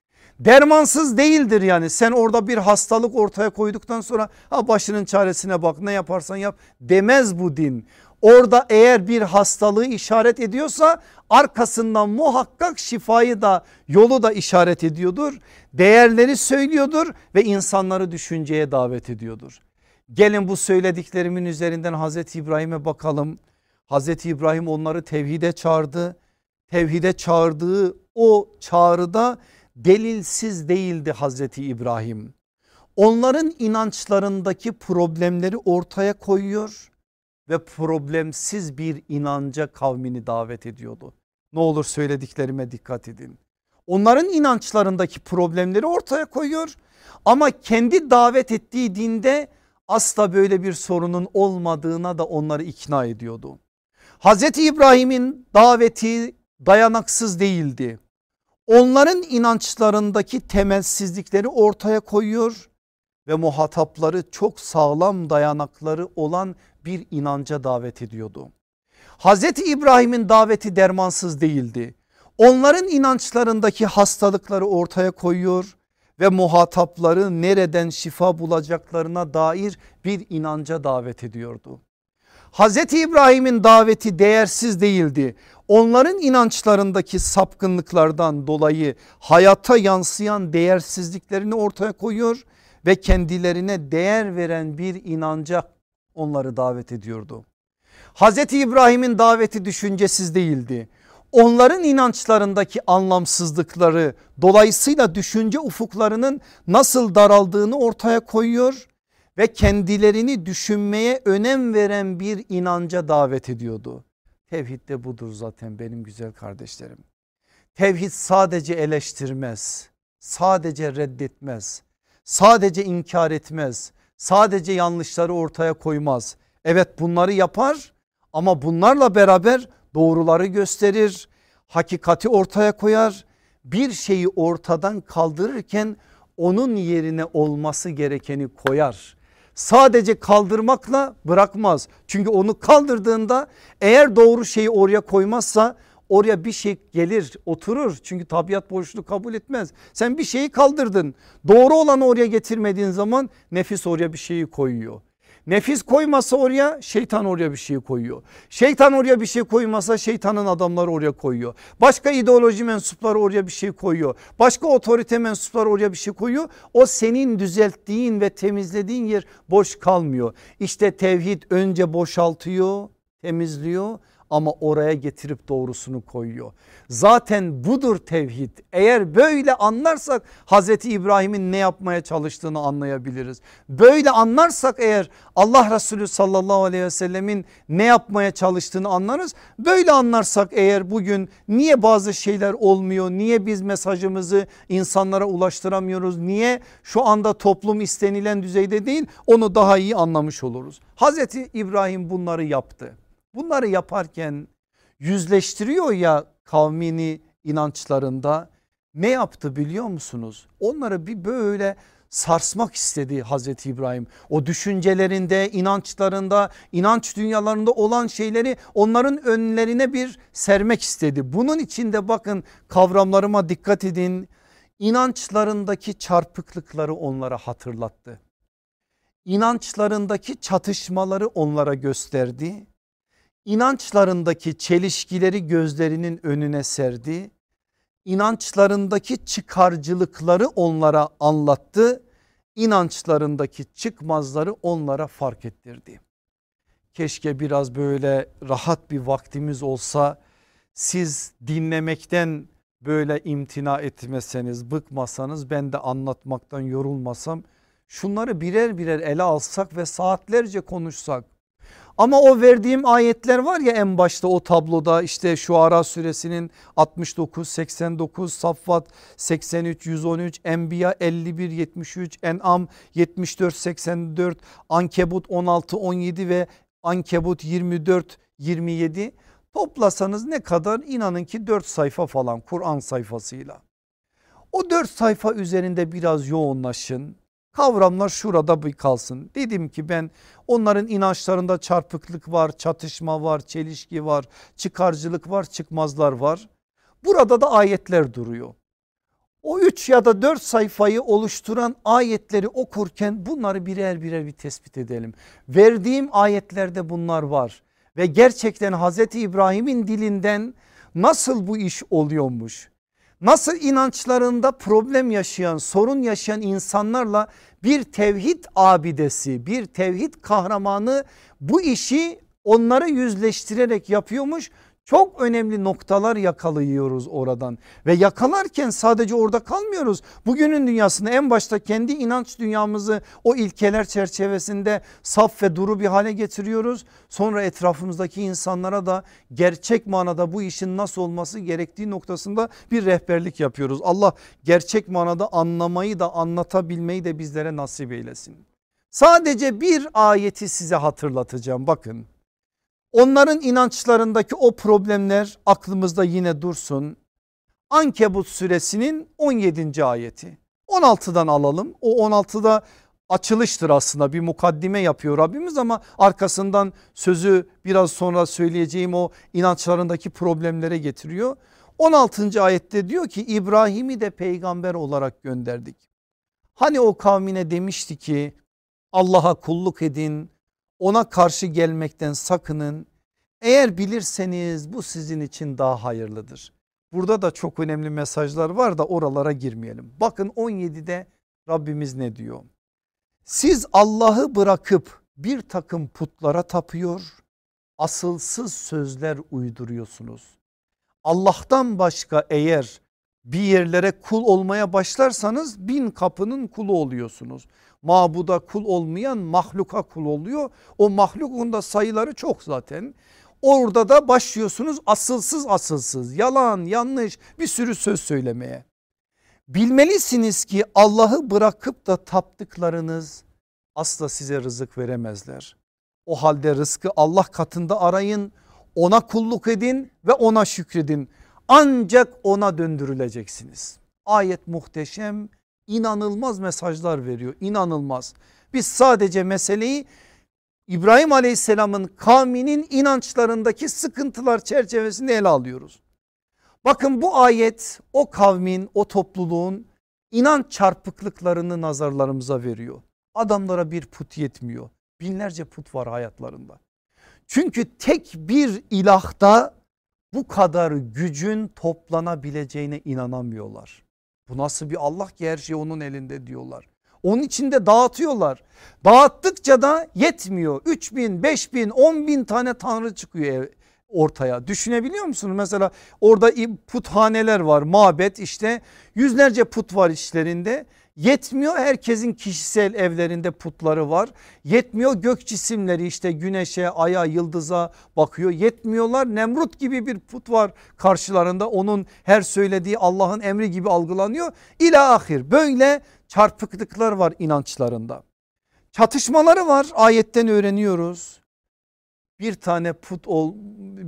Dermansız değildir yani sen orada bir hastalık ortaya koyduktan sonra ha başının çaresine bak ne yaparsan yap demez bu din. Orada eğer bir hastalığı işaret ediyorsa arkasından muhakkak şifayı da yolu da işaret ediyordur. Değerleri söylüyordur ve insanları düşünceye davet ediyordur. Gelin bu söylediklerimin üzerinden Hazreti İbrahim'e bakalım. Hazreti İbrahim onları tevhide çağırdı. Tevhide çağırdığı o çağrıda delilsiz değildi Hazreti İbrahim. Onların inançlarındaki problemleri ortaya koyuyor ve problemsiz bir inanca kavmini davet ediyordu. Ne olur söylediklerime dikkat edin. Onların inançlarındaki problemleri ortaya koyuyor ama kendi davet ettiği dinde asla böyle bir sorunun olmadığına da onları ikna ediyordu. Hazreti İbrahim'in daveti dayanaksız değildi. Onların inançlarındaki temelsizlikleri ortaya koyuyor ve muhatapları çok sağlam dayanakları olan bir inanca davet ediyordu. Hazreti İbrahim'in daveti dermansız değildi. Onların inançlarındaki hastalıkları ortaya koyuyor ve muhatapları nereden şifa bulacaklarına dair bir inanca davet ediyordu. Hazreti İbrahim'in daveti değersiz değildi. Onların inançlarındaki sapkınlıklardan dolayı hayata yansıyan değersizliklerini ortaya koyuyor ve kendilerine değer veren bir inanca onları davet ediyordu. Hazreti İbrahim'in daveti düşüncesiz değildi. Onların inançlarındaki anlamsızlıkları dolayısıyla düşünce ufuklarının nasıl daraldığını ortaya koyuyor ve kendilerini düşünmeye önem veren bir inanca davet ediyordu. Tevhid de budur zaten benim güzel kardeşlerim. Tevhid sadece eleştirmez, sadece reddetmez, sadece inkar etmez, sadece yanlışları ortaya koymaz. Evet bunları yapar ama bunlarla beraber doğruları gösterir, hakikati ortaya koyar. Bir şeyi ortadan kaldırırken onun yerine olması gerekeni koyar. Sadece kaldırmakla bırakmaz. Çünkü onu kaldırdığında eğer doğru şeyi oraya koymazsa oraya bir şey gelir oturur. Çünkü tabiat boşluğu kabul etmez. Sen bir şeyi kaldırdın. Doğru olanı oraya getirmediğin zaman nefis oraya bir şeyi koyuyor. Nefis koymasa oraya şeytan oraya bir şey koyuyor. Şeytan oraya bir şey koymasa şeytanın adamları oraya koyuyor. Başka ideoloji mensupları oraya bir şey koyuyor. Başka otorite mensupları oraya bir şey koyuyor. O senin düzelttiğin ve temizlediğin yer boş kalmıyor. İşte tevhid önce boşaltıyor, temizliyor ama oraya getirip doğrusunu koyuyor. Zaten budur tevhid. Eğer böyle anlarsak Hazreti İbrahim'in ne yapmaya çalıştığını anlayabiliriz. Böyle anlarsak eğer Allah Resulü sallallahu aleyhi ve sellemin ne yapmaya çalıştığını anlarız. Böyle anlarsak eğer bugün niye bazı şeyler olmuyor? Niye biz mesajımızı insanlara ulaştıramıyoruz? Niye şu anda toplum istenilen düzeyde değil? Onu daha iyi anlamış oluruz. Hazreti İbrahim bunları yaptı. Bunları yaparken yüzleştiriyor ya kavmini inançlarında ne yaptı biliyor musunuz? Onları bir böyle sarsmak istedi Hazreti İbrahim. O düşüncelerinde, inançlarında, inanç dünyalarında olan şeyleri onların önlerine bir sermek istedi. Bunun içinde bakın kavramlarıma dikkat edin. İnançlarındaki çarpıklıkları onlara hatırlattı. İnançlarındaki çatışmaları onlara gösterdi inançlarındaki çelişkileri gözlerinin önüne serdi. İnançlarındaki çıkarcılıkları onlara anlattı. İnançlarındaki çıkmazları onlara fark ettirdi. Keşke biraz böyle rahat bir vaktimiz olsa siz dinlemekten böyle imtina etmeseniz bıkmasanız ben de anlatmaktan yorulmasam şunları birer birer ele alsak ve saatlerce konuşsak ama o verdiğim ayetler var ya en başta o tabloda işte şu ara suresinin 69, 89, Saffat 83, 113, Enbiya 51, 73, En'am 74, 84, Ankebut 16, 17 ve Ankebut 24, 27 toplasanız ne kadar? İnanın ki 4 sayfa falan Kur'an sayfasıyla. O 4 sayfa üzerinde biraz yoğunlaşın Kavramlar şurada bir kalsın. Dedim ki ben onların inançlarında çarpıklık var, çatışma var, çelişki var, çıkarcılık var, çıkmazlar var. Burada da ayetler duruyor. O üç ya da dört sayfayı oluşturan ayetleri okurken bunları birer birer bir tespit edelim. Verdiğim ayetlerde bunlar var ve gerçekten Hazreti İbrahim'in dilinden nasıl bu iş oluyormuş? Nasıl inançlarında problem yaşayan sorun yaşayan insanlarla bir tevhid abidesi bir tevhid kahramanı bu işi onları yüzleştirerek yapıyormuş çok önemli noktalar yakalıyoruz oradan ve yakalarken sadece orada kalmıyoruz. Bugünün dünyasında en başta kendi inanç dünyamızı o ilkeler çerçevesinde saf ve duru bir hale getiriyoruz. Sonra etrafımızdaki insanlara da gerçek manada bu işin nasıl olması gerektiği noktasında bir rehberlik yapıyoruz. Allah gerçek manada anlamayı da anlatabilmeyi de bizlere nasip eylesin. Sadece bir ayeti size hatırlatacağım bakın. Onların inançlarındaki o problemler aklımızda yine dursun. Ankebut suresinin 17. ayeti. 16'dan alalım. O 16'da açılıştır aslında bir mukaddime yapıyor Rabbimiz ama arkasından sözü biraz sonra söyleyeceğim o inançlarındaki problemlere getiriyor. 16. ayette diyor ki İbrahim'i de peygamber olarak gönderdik. Hani o kavmine demişti ki Allah'a kulluk edin ona karşı gelmekten sakının. Eğer bilirseniz bu sizin için daha hayırlıdır. Burada da çok önemli mesajlar var da oralara girmeyelim. Bakın 17'de Rabbimiz ne diyor? Siz Allah'ı bırakıp bir takım putlara tapıyor, asılsız sözler uyduruyorsunuz. Allah'tan başka eğer bir yerlere kul olmaya başlarsanız bin kapının kulu oluyorsunuz mabuda kul olmayan mahluka kul oluyor. O mahlukun da sayıları çok zaten. Orada da başlıyorsunuz asılsız asılsız yalan yanlış bir sürü söz söylemeye. Bilmelisiniz ki Allah'ı bırakıp da taptıklarınız asla size rızık veremezler. O halde rızkı Allah katında arayın ona kulluk edin ve ona şükredin ancak ona döndürüleceksiniz. Ayet muhteşem inanılmaz mesajlar veriyor inanılmaz. Biz sadece meseleyi İbrahim Aleyhisselam'ın kavminin inançlarındaki sıkıntılar çerçevesinde ele alıyoruz. Bakın bu ayet o kavmin o topluluğun inanç çarpıklıklarını nazarlarımıza veriyor. Adamlara bir put yetmiyor. Binlerce put var hayatlarında. Çünkü tek bir ilahta bu kadar gücün toplanabileceğine inanamıyorlar. Bu nasıl bir Allah ki her şey onun elinde diyorlar. Onun içinde dağıtıyorlar. Dağıttıkça da yetmiyor. 3 bin, 5 bin, 10 bin tane tanrı çıkıyor ortaya. Düşünebiliyor musunuz? Mesela orada puthaneler var, mabet işte yüzlerce put var içlerinde. Yetmiyor herkesin kişisel evlerinde putları var. Yetmiyor gök cisimleri işte güneşe, aya, yıldıza bakıyor. Yetmiyorlar Nemrut gibi bir put var karşılarında. Onun her söylediği Allah'ın emri gibi algılanıyor. İla ahir böyle çarpıklıklar var inançlarında. Çatışmaları var ayetten öğreniyoruz. Bir tane put ol,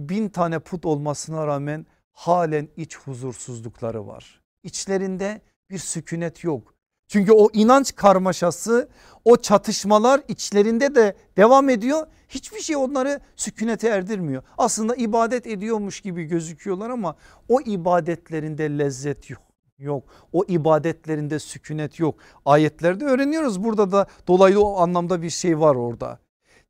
bin tane put olmasına rağmen halen iç huzursuzlukları var. İçlerinde bir sükunet yok. Çünkü o inanç karmaşası o çatışmalar içlerinde de devam ediyor. Hiçbir şey onları sükunete erdirmiyor. Aslında ibadet ediyormuş gibi gözüküyorlar ama o ibadetlerinde lezzet yok yok. O ibadetlerinde sükunet yok. Ayetlerde öğreniyoruz burada da dolaylı o anlamda bir şey var orada.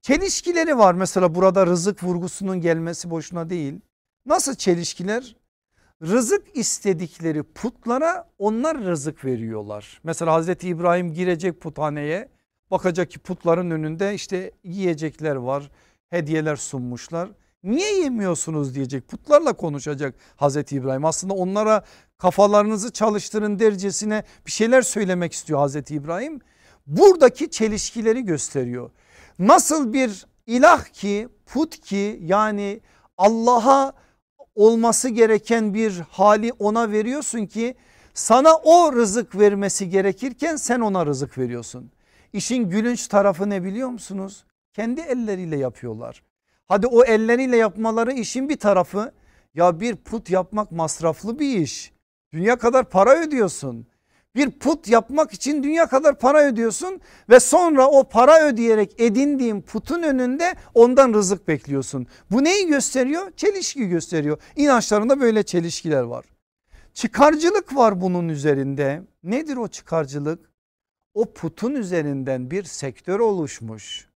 Çelişkileri var mesela burada rızık vurgusunun gelmesi boşuna değil. Nasıl çelişkiler? Rızık istedikleri putlara onlar rızık veriyorlar. Mesela Hazreti İbrahim girecek puthaneye bakacak ki putların önünde işte yiyecekler var hediyeler sunmuşlar. Niye yemiyorsunuz diyecek putlarla konuşacak Hazreti İbrahim aslında onlara kafalarınızı çalıştırın dercesine bir şeyler söylemek istiyor Hazreti İbrahim. Buradaki çelişkileri gösteriyor. Nasıl bir ilah ki put ki yani Allah'a olması gereken bir hali ona veriyorsun ki sana o rızık vermesi gerekirken sen ona rızık veriyorsun. İşin gülünç tarafı ne biliyor musunuz? Kendi elleriyle yapıyorlar. Hadi o elleriyle yapmaları işin bir tarafı ya bir put yapmak masraflı bir iş. Dünya kadar para ödüyorsun. Bir put yapmak için dünya kadar para ödüyorsun ve sonra o para ödeyerek edindiğin putun önünde ondan rızık bekliyorsun. Bu neyi gösteriyor? Çelişki gösteriyor. İnançlarında böyle çelişkiler var. Çıkarcılık var bunun üzerinde. Nedir o çıkarcılık? O putun üzerinden bir sektör oluşmuş.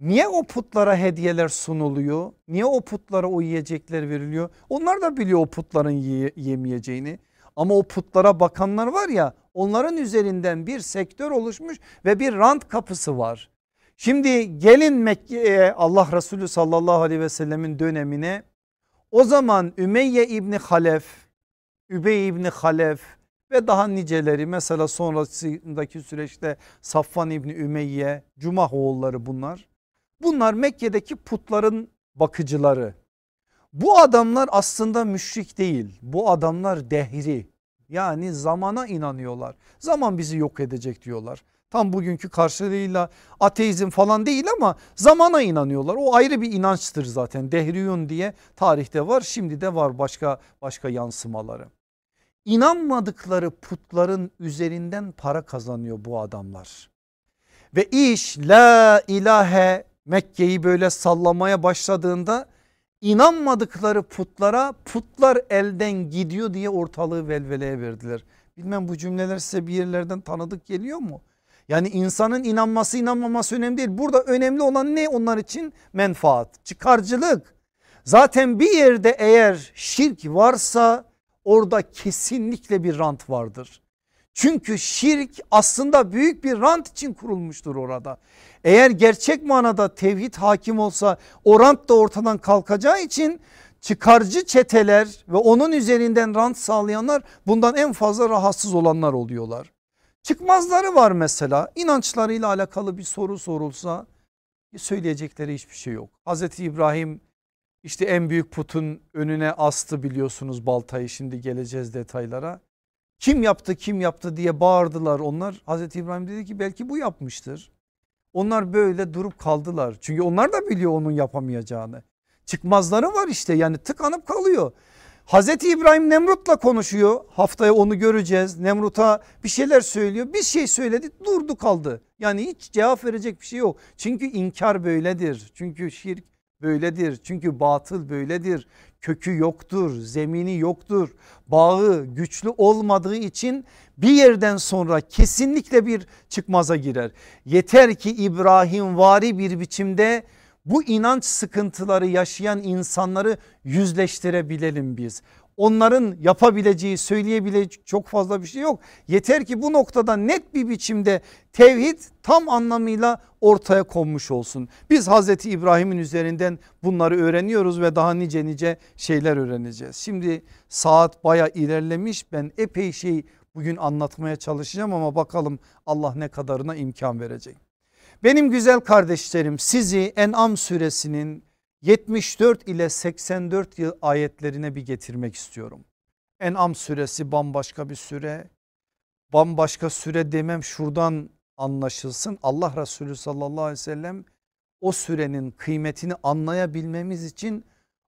Niye o putlara hediyeler sunuluyor? Niye o putlara o yiyecekler veriliyor? Onlar da biliyor o putların yemeyeceğini. Ama o putlara bakanlar var ya onların üzerinden bir sektör oluşmuş ve bir rant kapısı var. Şimdi gelin Mekke'ye Allah Resulü sallallahu aleyhi ve sellemin dönemine o zaman Ümeyye İbni Halef, Übey İbni Halef ve daha niceleri mesela sonrasındaki süreçte Safvan İbni Ümeyye, Cumah oğulları bunlar. Bunlar Mekke'deki putların bakıcıları. Bu adamlar aslında müşrik değil. Bu adamlar dehri yani zamana inanıyorlar. Zaman bizi yok edecek diyorlar. Tam bugünkü karşılığıyla ateizm falan değil ama zamana inanıyorlar. O ayrı bir inançtır zaten. Dehriyun diye tarihte var şimdi de var başka başka yansımaları. İnanmadıkları putların üzerinden para kazanıyor bu adamlar. Ve iş la ilahe Mekke'yi böyle sallamaya başladığında inanmadıkları putlara putlar elden gidiyor diye ortalığı velveleye verdiler. Bilmem bu cümleler size bir yerlerden tanıdık geliyor mu? Yani insanın inanması inanmaması önemli değil. Burada önemli olan ne onlar için? Menfaat, çıkarcılık. Zaten bir yerde eğer şirk varsa orada kesinlikle bir rant vardır. Çünkü şirk aslında büyük bir rant için kurulmuştur orada. Eğer gerçek manada tevhid hakim olsa o rant da ortadan kalkacağı için çıkarcı çeteler ve onun üzerinden rant sağlayanlar bundan en fazla rahatsız olanlar oluyorlar. Çıkmazları var mesela inançlarıyla alakalı bir soru sorulsa söyleyecekleri hiçbir şey yok. Hazreti İbrahim işte en büyük putun önüne astı biliyorsunuz baltayı şimdi geleceğiz detaylara. Kim yaptı kim yaptı diye bağırdılar onlar. Hazreti İbrahim dedi ki belki bu yapmıştır. Onlar böyle durup kaldılar. Çünkü onlar da biliyor onun yapamayacağını. Çıkmazları var işte yani tıkanıp kalıyor. Hazreti İbrahim Nemrut'la konuşuyor. Haftaya onu göreceğiz. Nemrut'a bir şeyler söylüyor. Bir şey söyledi durdu kaldı. Yani hiç cevap verecek bir şey yok. Çünkü inkar böyledir. Çünkü şirk böyledir. Çünkü batıl böyledir. Kökü yoktur, zemini yoktur. Bağı güçlü olmadığı için bir yerden sonra kesinlikle bir çıkmaza girer. Yeter ki İbrahim vari bir biçimde bu inanç sıkıntıları yaşayan insanları yüzleştirebilelim biz. Onların yapabileceği söyleyebileceği çok fazla bir şey yok. Yeter ki bu noktada net bir biçimde tevhid tam anlamıyla ortaya konmuş olsun. Biz Hazreti İbrahim'in üzerinden bunları öğreniyoruz ve daha nice nice şeyler öğreneceğiz. Şimdi saat baya ilerlemiş ben epey şey bugün anlatmaya çalışacağım ama bakalım Allah ne kadarına imkan verecek. Benim güzel kardeşlerim sizi En'am suresinin 74 ile 84 yıl ayetlerine bir getirmek istiyorum. En'am suresi bambaşka bir süre. Bambaşka süre demem şuradan anlaşılsın. Allah Resulü sallallahu aleyhi ve sellem o sürenin kıymetini anlayabilmemiz için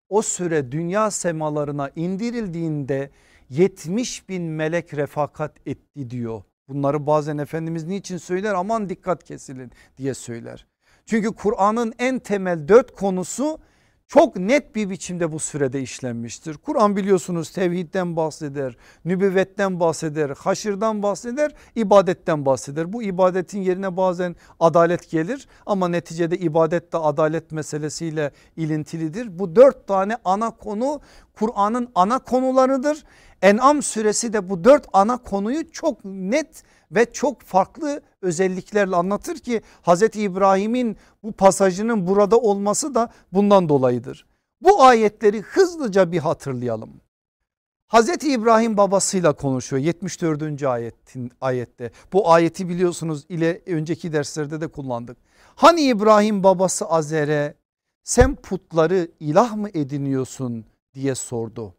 o süre dünya semalarına indirildiğinde 70 bin melek refakat etti diyor. Bunları bazen Efendimiz niçin söyler aman dikkat kesilin diye söyler. Çünkü Kur'an'ın en temel dört konusu çok net bir biçimde bu sürede işlenmiştir. Kur'an biliyorsunuz tevhidden bahseder, nübüvvetten bahseder, haşırdan bahseder, ibadetten bahseder. Bu ibadetin yerine bazen adalet gelir ama neticede ibadet de adalet meselesiyle ilintilidir. Bu dört tane ana konu Kur'an'ın ana konularıdır. En'am suresi de bu dört ana konuyu çok net ve çok farklı özelliklerle anlatır ki Hazreti İbrahim'in bu pasajının burada olması da bundan dolayıdır. Bu ayetleri hızlıca bir hatırlayalım. Hazreti İbrahim babasıyla konuşuyor 74. ayetin ayette. Bu ayeti biliyorsunuz ile önceki derslerde de kullandık. Hani İbrahim babası Azer'e sen putları ilah mı ediniyorsun diye sordu.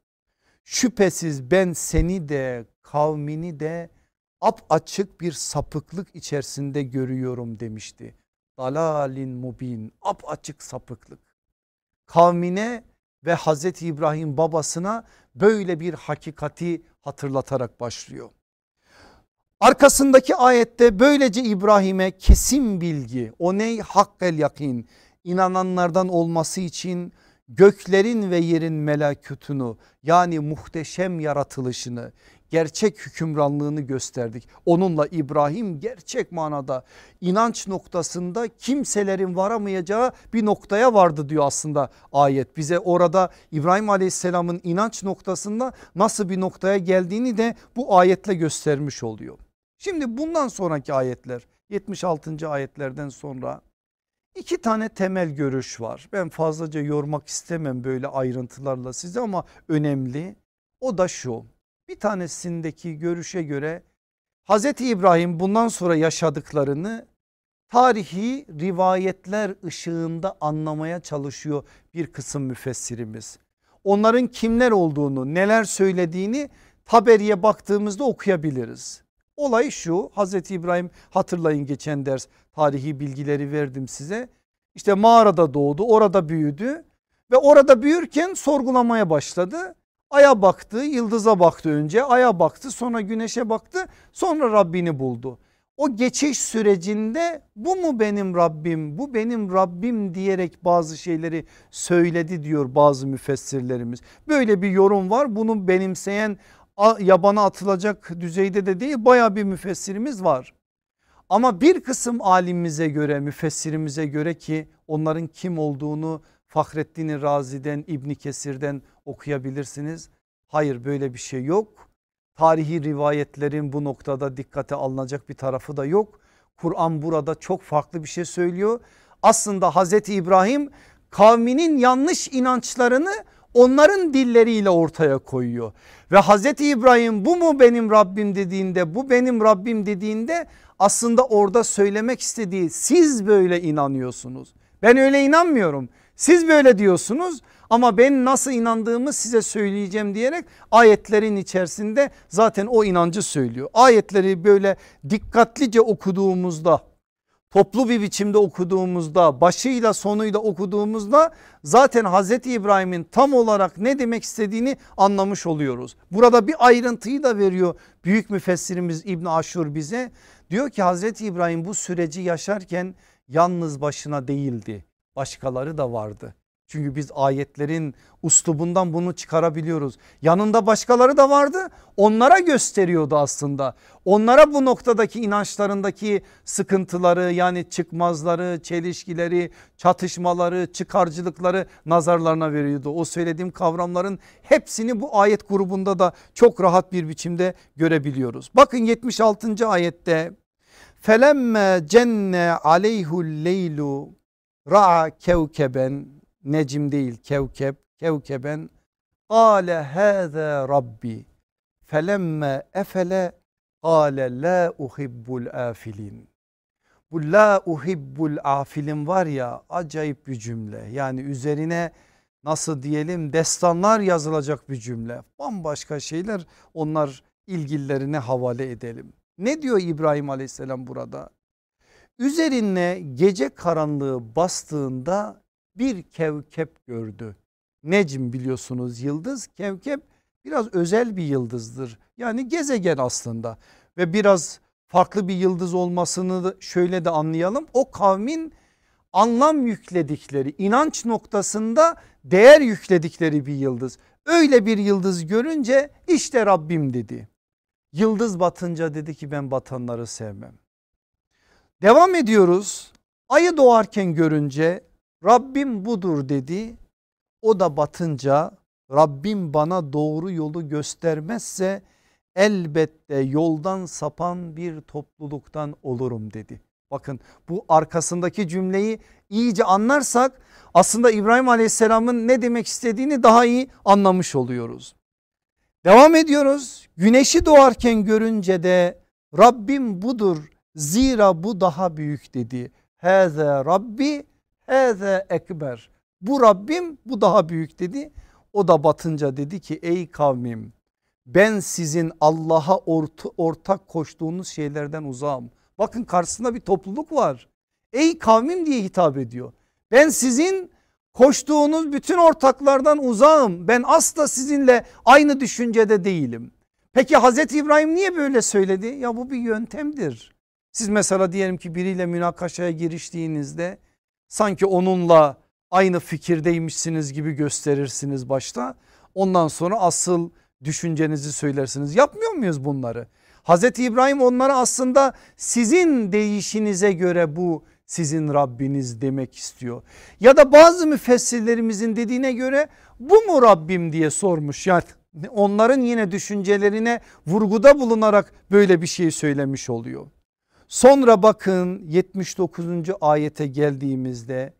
Şüphesiz ben seni de kavmini de ap açık bir sapıklık içerisinde görüyorum demişti. Dalalin mubin ap açık sapıklık. Kavmine ve Hazreti İbrahim babasına böyle bir hakikati hatırlatarak başlıyor. Arkasındaki ayette böylece İbrahim'e kesin bilgi o ney hakkel yakin inananlardan olması için göklerin ve yerin melekutunu yani muhteşem yaratılışını gerçek hükümranlığını gösterdik. Onunla İbrahim gerçek manada inanç noktasında kimselerin varamayacağı bir noktaya vardı diyor aslında ayet. Bize orada İbrahim aleyhisselamın inanç noktasında nasıl bir noktaya geldiğini de bu ayetle göstermiş oluyor. Şimdi bundan sonraki ayetler 76. ayetlerden sonra iki tane temel görüş var. Ben fazlaca yormak istemem böyle ayrıntılarla size ama önemli. O da şu bir tanesindeki görüşe göre Hazreti İbrahim bundan sonra yaşadıklarını tarihi rivayetler ışığında anlamaya çalışıyor bir kısım müfessirimiz. Onların kimler olduğunu neler söylediğini Taberi'ye baktığımızda okuyabiliriz. Olay şu Hazreti İbrahim hatırlayın geçen ders tarihi bilgileri verdim size. İşte mağarada doğdu orada büyüdü ve orada büyürken sorgulamaya başladı. Aya baktı, yıldıza baktı önce, aya baktı, sonra güneşe baktı, sonra Rabbini buldu. O geçiş sürecinde bu mu benim Rabbim, bu benim Rabbim diyerek bazı şeyleri söyledi diyor bazı müfessirlerimiz. Böyle bir yorum var. Bunu benimseyen yabana atılacak düzeyde de değil baya bir müfessirimiz var. Ama bir kısım alimimize göre müfessirimize göre ki onların kim olduğunu Fahrettin Razi'den İbni Kesir'den okuyabilirsiniz. Hayır böyle bir şey yok. Tarihi rivayetlerin bu noktada dikkate alınacak bir tarafı da yok. Kur'an burada çok farklı bir şey söylüyor. Aslında Hazreti İbrahim kavminin yanlış inançlarını onların dilleriyle ortaya koyuyor. Ve Hazreti İbrahim bu mu benim Rabbim dediğinde bu benim Rabbim dediğinde aslında orada söylemek istediği siz böyle inanıyorsunuz. Ben öyle inanmıyorum. Siz böyle diyorsunuz ama ben nasıl inandığımı size söyleyeceğim diyerek ayetlerin içerisinde zaten o inancı söylüyor. Ayetleri böyle dikkatlice okuduğumuzda toplu bir biçimde okuduğumuzda başıyla sonuyla okuduğumuzda zaten Hazreti İbrahim'in tam olarak ne demek istediğini anlamış oluyoruz. Burada bir ayrıntıyı da veriyor büyük müfessirimiz İbn Aşur bize. Diyor ki Hazreti İbrahim bu süreci yaşarken yalnız başına değildi. Başkaları da vardı. Çünkü biz ayetlerin uslubundan bunu çıkarabiliyoruz. Yanında başkaları da vardı onlara gösteriyordu aslında. Onlara bu noktadaki inançlarındaki sıkıntıları yani çıkmazları, çelişkileri, çatışmaları, çıkarcılıkları nazarlarına veriyordu. O söylediğim kavramların hepsini bu ayet grubunda da çok rahat bir biçimde görebiliyoruz. Bakın 76. ayette felemme cenne aleyhul leylu ra'a kevkeben necim değil kevkeb kevkeben kâle hâze rabbi felemme efele kâle la uhibbul afilin bu la uhibbul afilin var ya acayip bir cümle yani üzerine nasıl diyelim destanlar yazılacak bir cümle bambaşka şeyler onlar ilgililerine havale edelim. Ne diyor İbrahim aleyhisselam burada? Üzerine gece karanlığı bastığında bir kevkep gördü. Necm biliyorsunuz yıldız kevkep biraz özel bir yıldızdır. Yani gezegen aslında ve biraz farklı bir yıldız olmasını şöyle de anlayalım. O kavmin anlam yükledikleri inanç noktasında değer yükledikleri bir yıldız. Öyle bir yıldız görünce işte Rabbim dedi. Yıldız batınca dedi ki ben batanları sevmem. Devam ediyoruz. Ayı doğarken görünce Rabbim budur dedi. O da batınca Rabbim bana doğru yolu göstermezse elbette yoldan sapan bir topluluktan olurum dedi. Bakın bu arkasındaki cümleyi iyice anlarsak aslında İbrahim Aleyhisselam'ın ne demek istediğini daha iyi anlamış oluyoruz. Devam ediyoruz. Güneşi doğarken görünce de Rabbim budur zira bu daha büyük dedi. Heze Rabbi Heze ekber. Bu Rabbim bu daha büyük dedi. O da batınca dedi ki ey kavmim ben sizin Allah'a ortak koştuğunuz şeylerden uzağım. Bakın karşısında bir topluluk var. Ey kavmim diye hitap ediyor. Ben sizin koştuğunuz bütün ortaklardan uzağım. Ben asla sizinle aynı düşüncede değilim. Peki Hazreti İbrahim niye böyle söyledi? Ya bu bir yöntemdir. Siz mesela diyelim ki biriyle münakaşaya giriştiğinizde sanki onunla aynı fikirdeymişsiniz gibi gösterirsiniz başta. Ondan sonra asıl düşüncenizi söylersiniz. Yapmıyor muyuz bunları? Hazreti İbrahim onlara aslında sizin değişinize göre bu sizin Rabbiniz demek istiyor. Ya da bazı müfessirlerimizin dediğine göre bu mu Rabbim diye sormuş. Yani onların yine düşüncelerine vurguda bulunarak böyle bir şey söylemiş oluyor. Sonra bakın 79. ayete geldiğimizde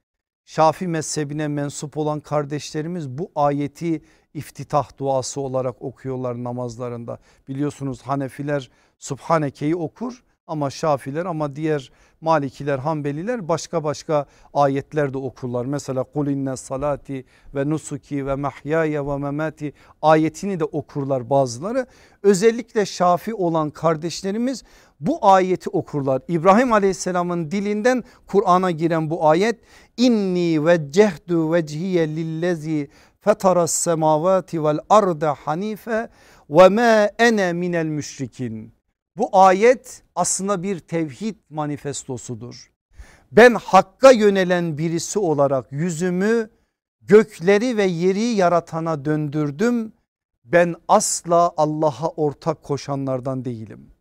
Şafi mezhebine mensup olan kardeşlerimiz bu ayeti iftitah duası olarak okuyorlar namazlarında. Biliyorsunuz Hanefiler Subhaneke'yi okur ama Şafiler ama diğer Malikiler Hanbeliler başka başka ayetler de okurlar. Mesela kul inne salati ve nusuki ve mahyaya ve memati ayetini de okurlar bazıları. Özellikle Şafi olan kardeşlerimiz bu ayeti okurlar. İbrahim aleyhisselamın dilinden Kur'an'a giren bu ayet inni veccehtu vecihiye lillezi fetaras semavati vel arda hanife ve ma ene minel müşrikin. Bu ayet aslında bir tevhid manifestosudur. Ben hakka yönelen birisi olarak yüzümü gökleri ve yeri yaratana döndürdüm. Ben asla Allah'a ortak koşanlardan değilim.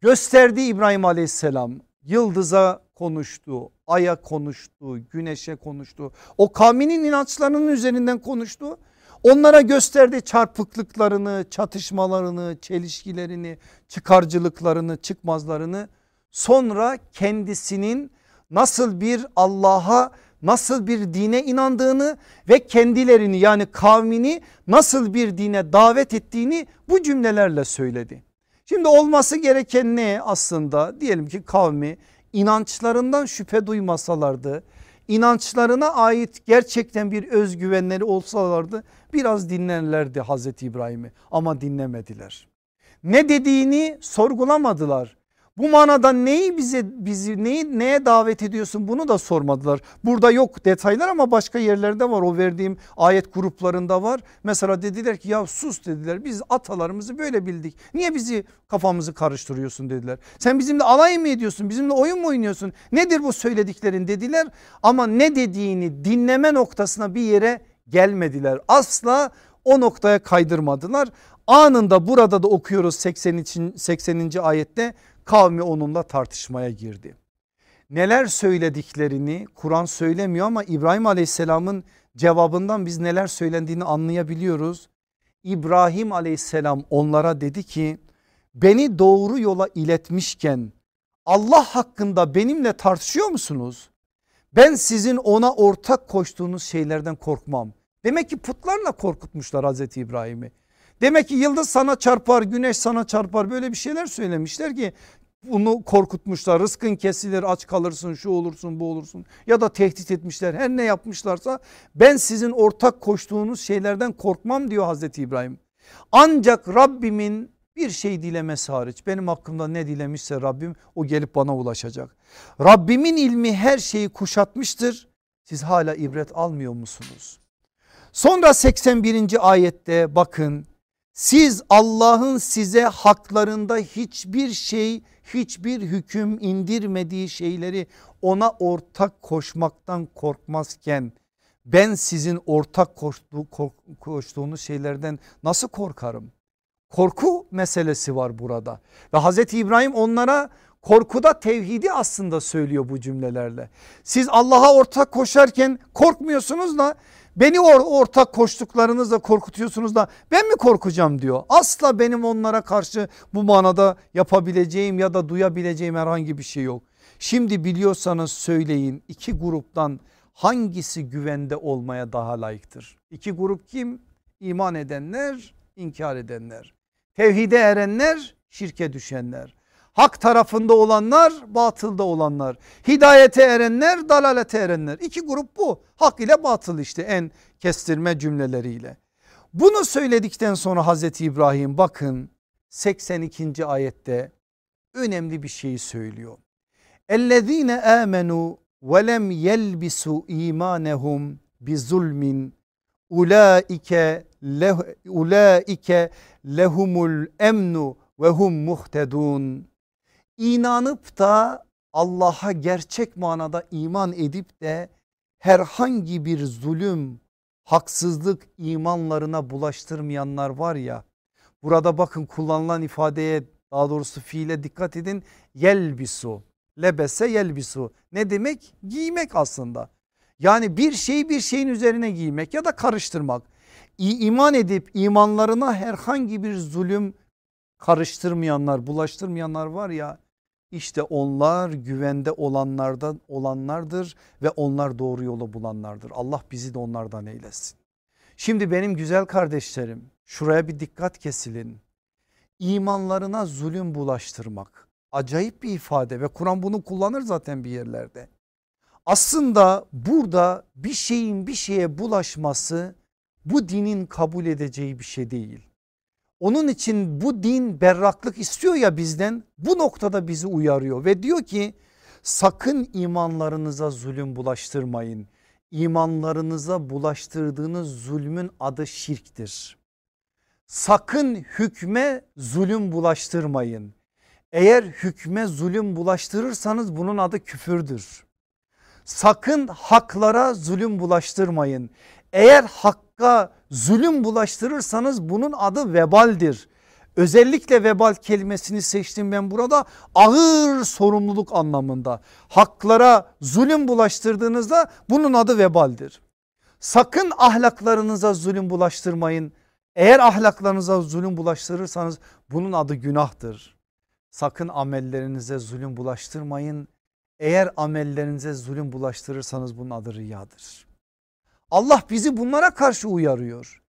Gösterdi İbrahim aleyhisselam yıldıza konuştu, aya konuştu, güneşe konuştu. O kavminin inançlarının üzerinden konuştu. Onlara gösterdi çarpıklıklarını, çatışmalarını, çelişkilerini, çıkarcılıklarını, çıkmazlarını. Sonra kendisinin nasıl bir Allah'a nasıl bir dine inandığını ve kendilerini yani kavmini nasıl bir dine davet ettiğini bu cümlelerle söyledi. Şimdi olması gereken ne aslında diyelim ki kavmi inançlarından şüphe duymasalardı inançlarına ait gerçekten bir özgüvenleri olsalardı biraz dinlerlerdi Hazreti İbrahim'i ama dinlemediler. Ne dediğini sorgulamadılar. Bu manada neyi bize bizi neyi, neye davet ediyorsun bunu da sormadılar. Burada yok detaylar ama başka yerlerde var o verdiğim ayet gruplarında var. Mesela dediler ki ya sus dediler biz atalarımızı böyle bildik. Niye bizi kafamızı karıştırıyorsun dediler. Sen bizimle alay mı ediyorsun bizimle oyun mu oynuyorsun nedir bu söylediklerin dediler. Ama ne dediğini dinleme noktasına bir yere gelmediler. Asla o noktaya kaydırmadılar. Anında burada da okuyoruz 80. 80. ayette kavmi onunla tartışmaya girdi. Neler söylediklerini Kur'an söylemiyor ama İbrahim aleyhisselamın cevabından biz neler söylendiğini anlayabiliyoruz. İbrahim aleyhisselam onlara dedi ki beni doğru yola iletmişken Allah hakkında benimle tartışıyor musunuz? Ben sizin ona ortak koştuğunuz şeylerden korkmam. Demek ki putlarla korkutmuşlar Hazreti İbrahim'i. Demek ki yıldız sana çarpar güneş sana çarpar böyle bir şeyler söylemişler ki bunu korkutmuşlar rızkın kesilir aç kalırsın şu olursun bu olursun ya da tehdit etmişler her ne yapmışlarsa ben sizin ortak koştuğunuz şeylerden korkmam diyor Hazreti İbrahim. Ancak Rabbimin bir şey dilemesi hariç benim hakkımda ne dilemişse Rabbim o gelip bana ulaşacak. Rabbimin ilmi her şeyi kuşatmıştır siz hala ibret almıyor musunuz? Sonra 81. ayette bakın siz Allah'ın size haklarında hiçbir şey hiçbir hüküm indirmediği şeyleri ona ortak koşmaktan korkmazken ben sizin ortak koştuğu, koştuğunuz şeylerden nasıl korkarım? Korku meselesi var burada ve Hazreti İbrahim onlara korkuda tevhidi aslında söylüyor bu cümlelerle. Siz Allah'a ortak koşarken korkmuyorsunuz da Beni or ortak koştuklarınızla korkutuyorsunuz da ben mi korkacağım diyor. Asla benim onlara karşı bu manada yapabileceğim ya da duyabileceğim herhangi bir şey yok. Şimdi biliyorsanız söyleyin iki gruptan hangisi güvende olmaya daha layıktır? İki grup kim? İman edenler, inkar edenler. Tevhide erenler, şirke düşenler. Hak tarafında olanlar batılda olanlar. Hidayete erenler dalalete erenler. İki grup bu. Hak ile batıl işte en kestirme cümleleriyle. Bunu söyledikten sonra Hazreti İbrahim bakın 82. ayette önemli bir şeyi söylüyor. Ellezine amenu ve lem yelbisu imanehum bi zulmin ulaike leh, ulaike lehumul emnu ve hum muhtedun inanıp da Allah'a gerçek manada iman edip de herhangi bir zulüm, haksızlık imanlarına bulaştırmayanlar var ya. Burada bakın kullanılan ifadeye daha doğrusu fiile dikkat edin. Yelbisu, lebese yelbisu ne demek? Giymek aslında. Yani bir şeyi bir şeyin üzerine giymek ya da karıştırmak. İman edip imanlarına herhangi bir zulüm karıştırmayanlar, bulaştırmayanlar var ya işte onlar güvende olanlardan olanlardır ve onlar doğru yolu bulanlardır. Allah bizi de onlardan eylesin. Şimdi benim güzel kardeşlerim şuraya bir dikkat kesilin. İmanlarına zulüm bulaştırmak acayip bir ifade ve Kur'an bunu kullanır zaten bir yerlerde. Aslında burada bir şeyin bir şeye bulaşması bu dinin kabul edeceği bir şey değil. Onun için bu din berraklık istiyor ya bizden bu noktada bizi uyarıyor ve diyor ki sakın imanlarınıza zulüm bulaştırmayın. İmanlarınıza bulaştırdığınız zulmün adı şirktir. Sakın hükme zulüm bulaştırmayın. Eğer hükme zulüm bulaştırırsanız bunun adı küfürdür. Sakın haklara zulüm bulaştırmayın. Eğer hakka zulüm bulaştırırsanız bunun adı vebaldir. Özellikle vebal kelimesini seçtim ben burada ağır sorumluluk anlamında. Haklara zulüm bulaştırdığınızda bunun adı vebaldir. Sakın ahlaklarınıza zulüm bulaştırmayın. Eğer ahlaklarınıza zulüm bulaştırırsanız bunun adı günahtır. Sakın amellerinize zulüm bulaştırmayın. Eğer amellerinize zulüm bulaştırırsanız bunun adı riyadır. Allah bizi bunlara karşı uyarıyor.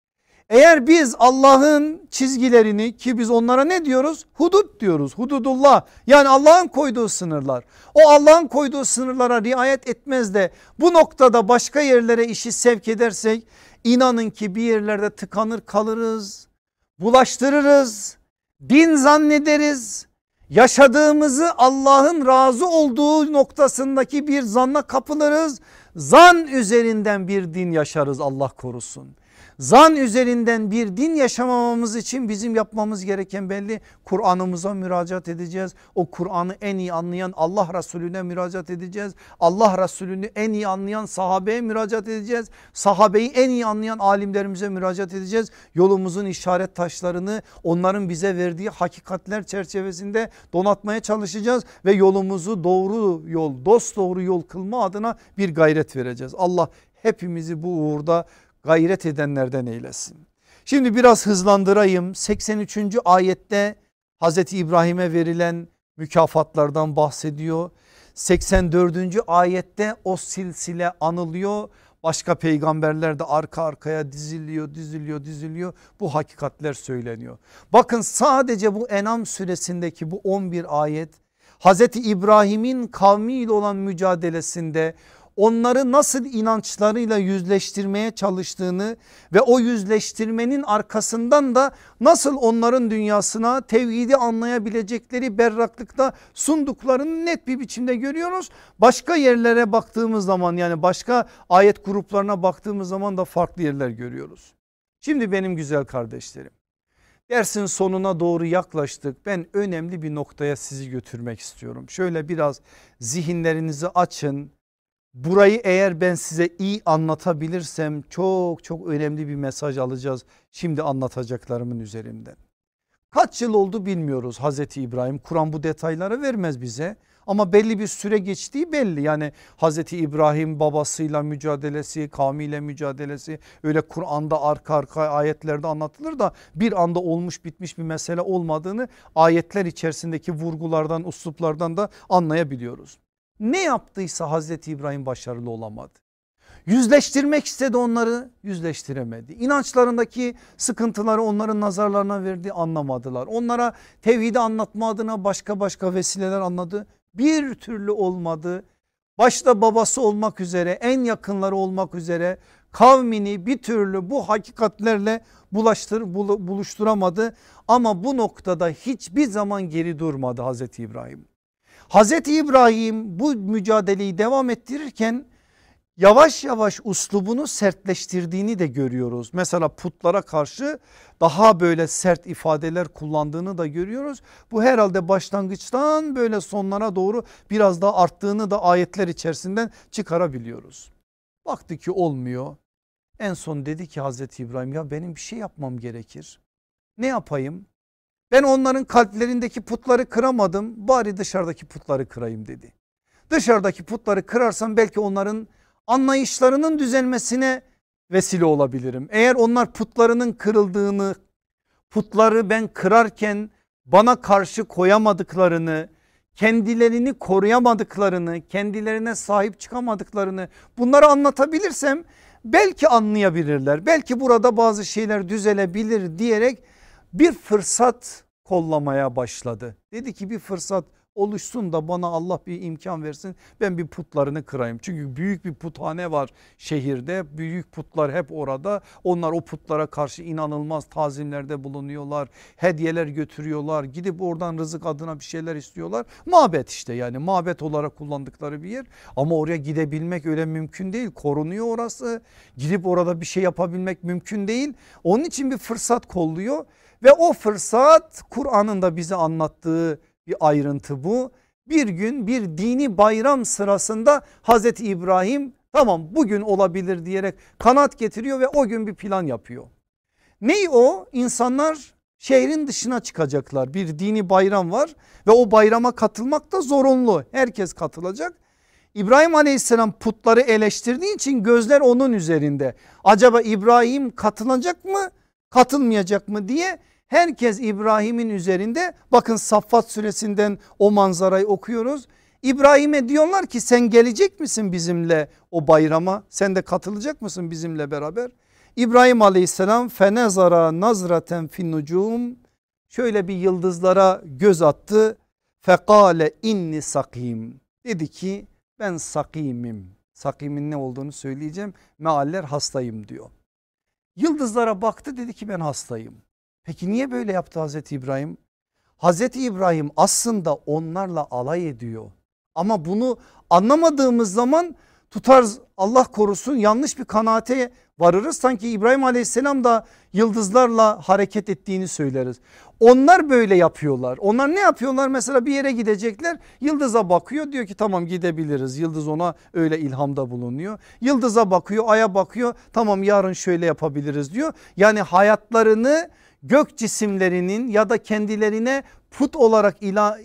Eğer biz Allah'ın çizgilerini ki biz onlara ne diyoruz? Hudut diyoruz. Hududullah yani Allah'ın koyduğu sınırlar. O Allah'ın koyduğu sınırlara riayet etmez de bu noktada başka yerlere işi sevk edersek inanın ki bir yerlerde tıkanır kalırız. Bulaştırırız. Din zannederiz. yaşadığımızı Allah'ın razı olduğu noktasındaki bir zanla kapılırız. Zan üzerinden bir din yaşarız Allah korusun. Zan üzerinden bir din yaşamamamız için bizim yapmamız gereken belli. Kur'an'ımıza müracaat edeceğiz. O Kur'an'ı en iyi anlayan Allah Resulüne müracaat edeceğiz. Allah Resulünü en iyi anlayan sahabeye müracaat edeceğiz. Sahabeyi en iyi anlayan alimlerimize müracaat edeceğiz. Yolumuzun işaret taşlarını onların bize verdiği hakikatler çerçevesinde donatmaya çalışacağız. Ve yolumuzu doğru yol dost doğru yol kılma adına bir gayret vereceğiz. Allah hepimizi bu uğurda gayret edenlerden eylesin. Şimdi biraz hızlandırayım 83. ayette Hazreti İbrahim'e verilen mükafatlardan bahsediyor. 84. ayette o silsile anılıyor. Başka peygamberler de arka arkaya diziliyor, diziliyor, diziliyor. Bu hakikatler söyleniyor. Bakın sadece bu Enam suresindeki bu 11 ayet Hazreti İbrahim'in kavmiyle olan mücadelesinde onları nasıl inançlarıyla yüzleştirmeye çalıştığını ve o yüzleştirmenin arkasından da nasıl onların dünyasına tevhidi anlayabilecekleri berraklıkta sunduklarını net bir biçimde görüyoruz. Başka yerlere baktığımız zaman yani başka ayet gruplarına baktığımız zaman da farklı yerler görüyoruz. Şimdi benim güzel kardeşlerim dersin sonuna doğru yaklaştık. Ben önemli bir noktaya sizi götürmek istiyorum. Şöyle biraz zihinlerinizi açın Burayı eğer ben size iyi anlatabilirsem çok çok önemli bir mesaj alacağız. Şimdi anlatacaklarımın üzerinden. Kaç yıl oldu bilmiyoruz Hazreti İbrahim. Kur'an bu detayları vermez bize. Ama belli bir süre geçtiği belli. Yani Hazreti İbrahim babasıyla mücadelesi, kavmiyle mücadelesi öyle Kur'an'da arka arka ayetlerde anlatılır da bir anda olmuş bitmiş bir mesele olmadığını ayetler içerisindeki vurgulardan, usluplardan da anlayabiliyoruz. Ne yaptıysa Hazreti İbrahim başarılı olamadı. Yüzleştirmek istedi onları yüzleştiremedi. İnançlarındaki sıkıntıları onların nazarlarına verdi anlamadılar. Onlara tevhidi anlatma adına başka başka vesileler anladı. Bir türlü olmadı. Başta babası olmak üzere en yakınları olmak üzere kavmini bir türlü bu hakikatlerle bulaştır, buluşturamadı. Ama bu noktada hiçbir zaman geri durmadı Hazreti İbrahim. Hazreti İbrahim bu mücadeleyi devam ettirirken yavaş yavaş uslubunu sertleştirdiğini de görüyoruz. Mesela putlara karşı daha böyle sert ifadeler kullandığını da görüyoruz. Bu herhalde başlangıçtan böyle sonlara doğru biraz daha arttığını da ayetler içerisinden çıkarabiliyoruz. Baktı ki olmuyor. En son dedi ki Hazreti İbrahim ya benim bir şey yapmam gerekir. Ne yapayım? Ben onların kalplerindeki putları kıramadım bari dışarıdaki putları kırayım dedi. Dışarıdaki putları kırarsam belki onların anlayışlarının düzelmesine vesile olabilirim. Eğer onlar putlarının kırıldığını putları ben kırarken bana karşı koyamadıklarını kendilerini koruyamadıklarını kendilerine sahip çıkamadıklarını bunları anlatabilirsem belki anlayabilirler. Belki burada bazı şeyler düzelebilir diyerek bir fırsat kollamaya başladı. Dedi ki bir fırsat oluşsun da bana Allah bir imkan versin ben bir putlarını kırayım. Çünkü büyük bir puthane var şehirde büyük putlar hep orada onlar o putlara karşı inanılmaz tazimlerde bulunuyorlar hediyeler götürüyorlar gidip oradan rızık adına bir şeyler istiyorlar. Mabet işte yani mabet olarak kullandıkları bir yer ama oraya gidebilmek öyle mümkün değil korunuyor orası gidip orada bir şey yapabilmek mümkün değil onun için bir fırsat kolluyor ve o fırsat Kur'an'ın da bize anlattığı bir ayrıntı bu. Bir gün bir dini bayram sırasında Hazreti İbrahim tamam bugün olabilir diyerek kanat getiriyor ve o gün bir plan yapıyor. Ney o? İnsanlar şehrin dışına çıkacaklar. Bir dini bayram var ve o bayrama katılmak da zorunlu. Herkes katılacak. İbrahim aleyhisselam putları eleştirdiği için gözler onun üzerinde. Acaba İbrahim katılacak mı katılmayacak mı diye herkes İbrahim'in üzerinde bakın Saffat suresinden o manzarayı okuyoruz. İbrahim'e diyorlar ki sen gelecek misin bizimle o bayrama sen de katılacak mısın bizimle beraber? İbrahim aleyhisselam fenezara nazraten finnucum şöyle bir yıldızlara göz attı. Fekale inni sakim dedi ki ben sakimim. Sakimin ne olduğunu söyleyeceğim. Mealler hastayım diyor. Yıldızlara baktı dedi ki ben hastayım. Peki niye böyle yaptı Hazreti İbrahim? Hazreti İbrahim aslında onlarla alay ediyor. Ama bunu anlamadığımız zaman tutar Allah korusun yanlış bir kanaate varırız. Sanki İbrahim aleyhisselam da yıldızlarla hareket ettiğini söyleriz. Onlar böyle yapıyorlar. Onlar ne yapıyorlar? Mesela bir yere gidecekler. Yıldıza bakıyor diyor ki tamam gidebiliriz. Yıldız ona öyle ilhamda bulunuyor. Yıldıza bakıyor, aya bakıyor. Tamam yarın şöyle yapabiliriz diyor. Yani hayatlarını gök cisimlerinin ya da kendilerine put olarak ilan,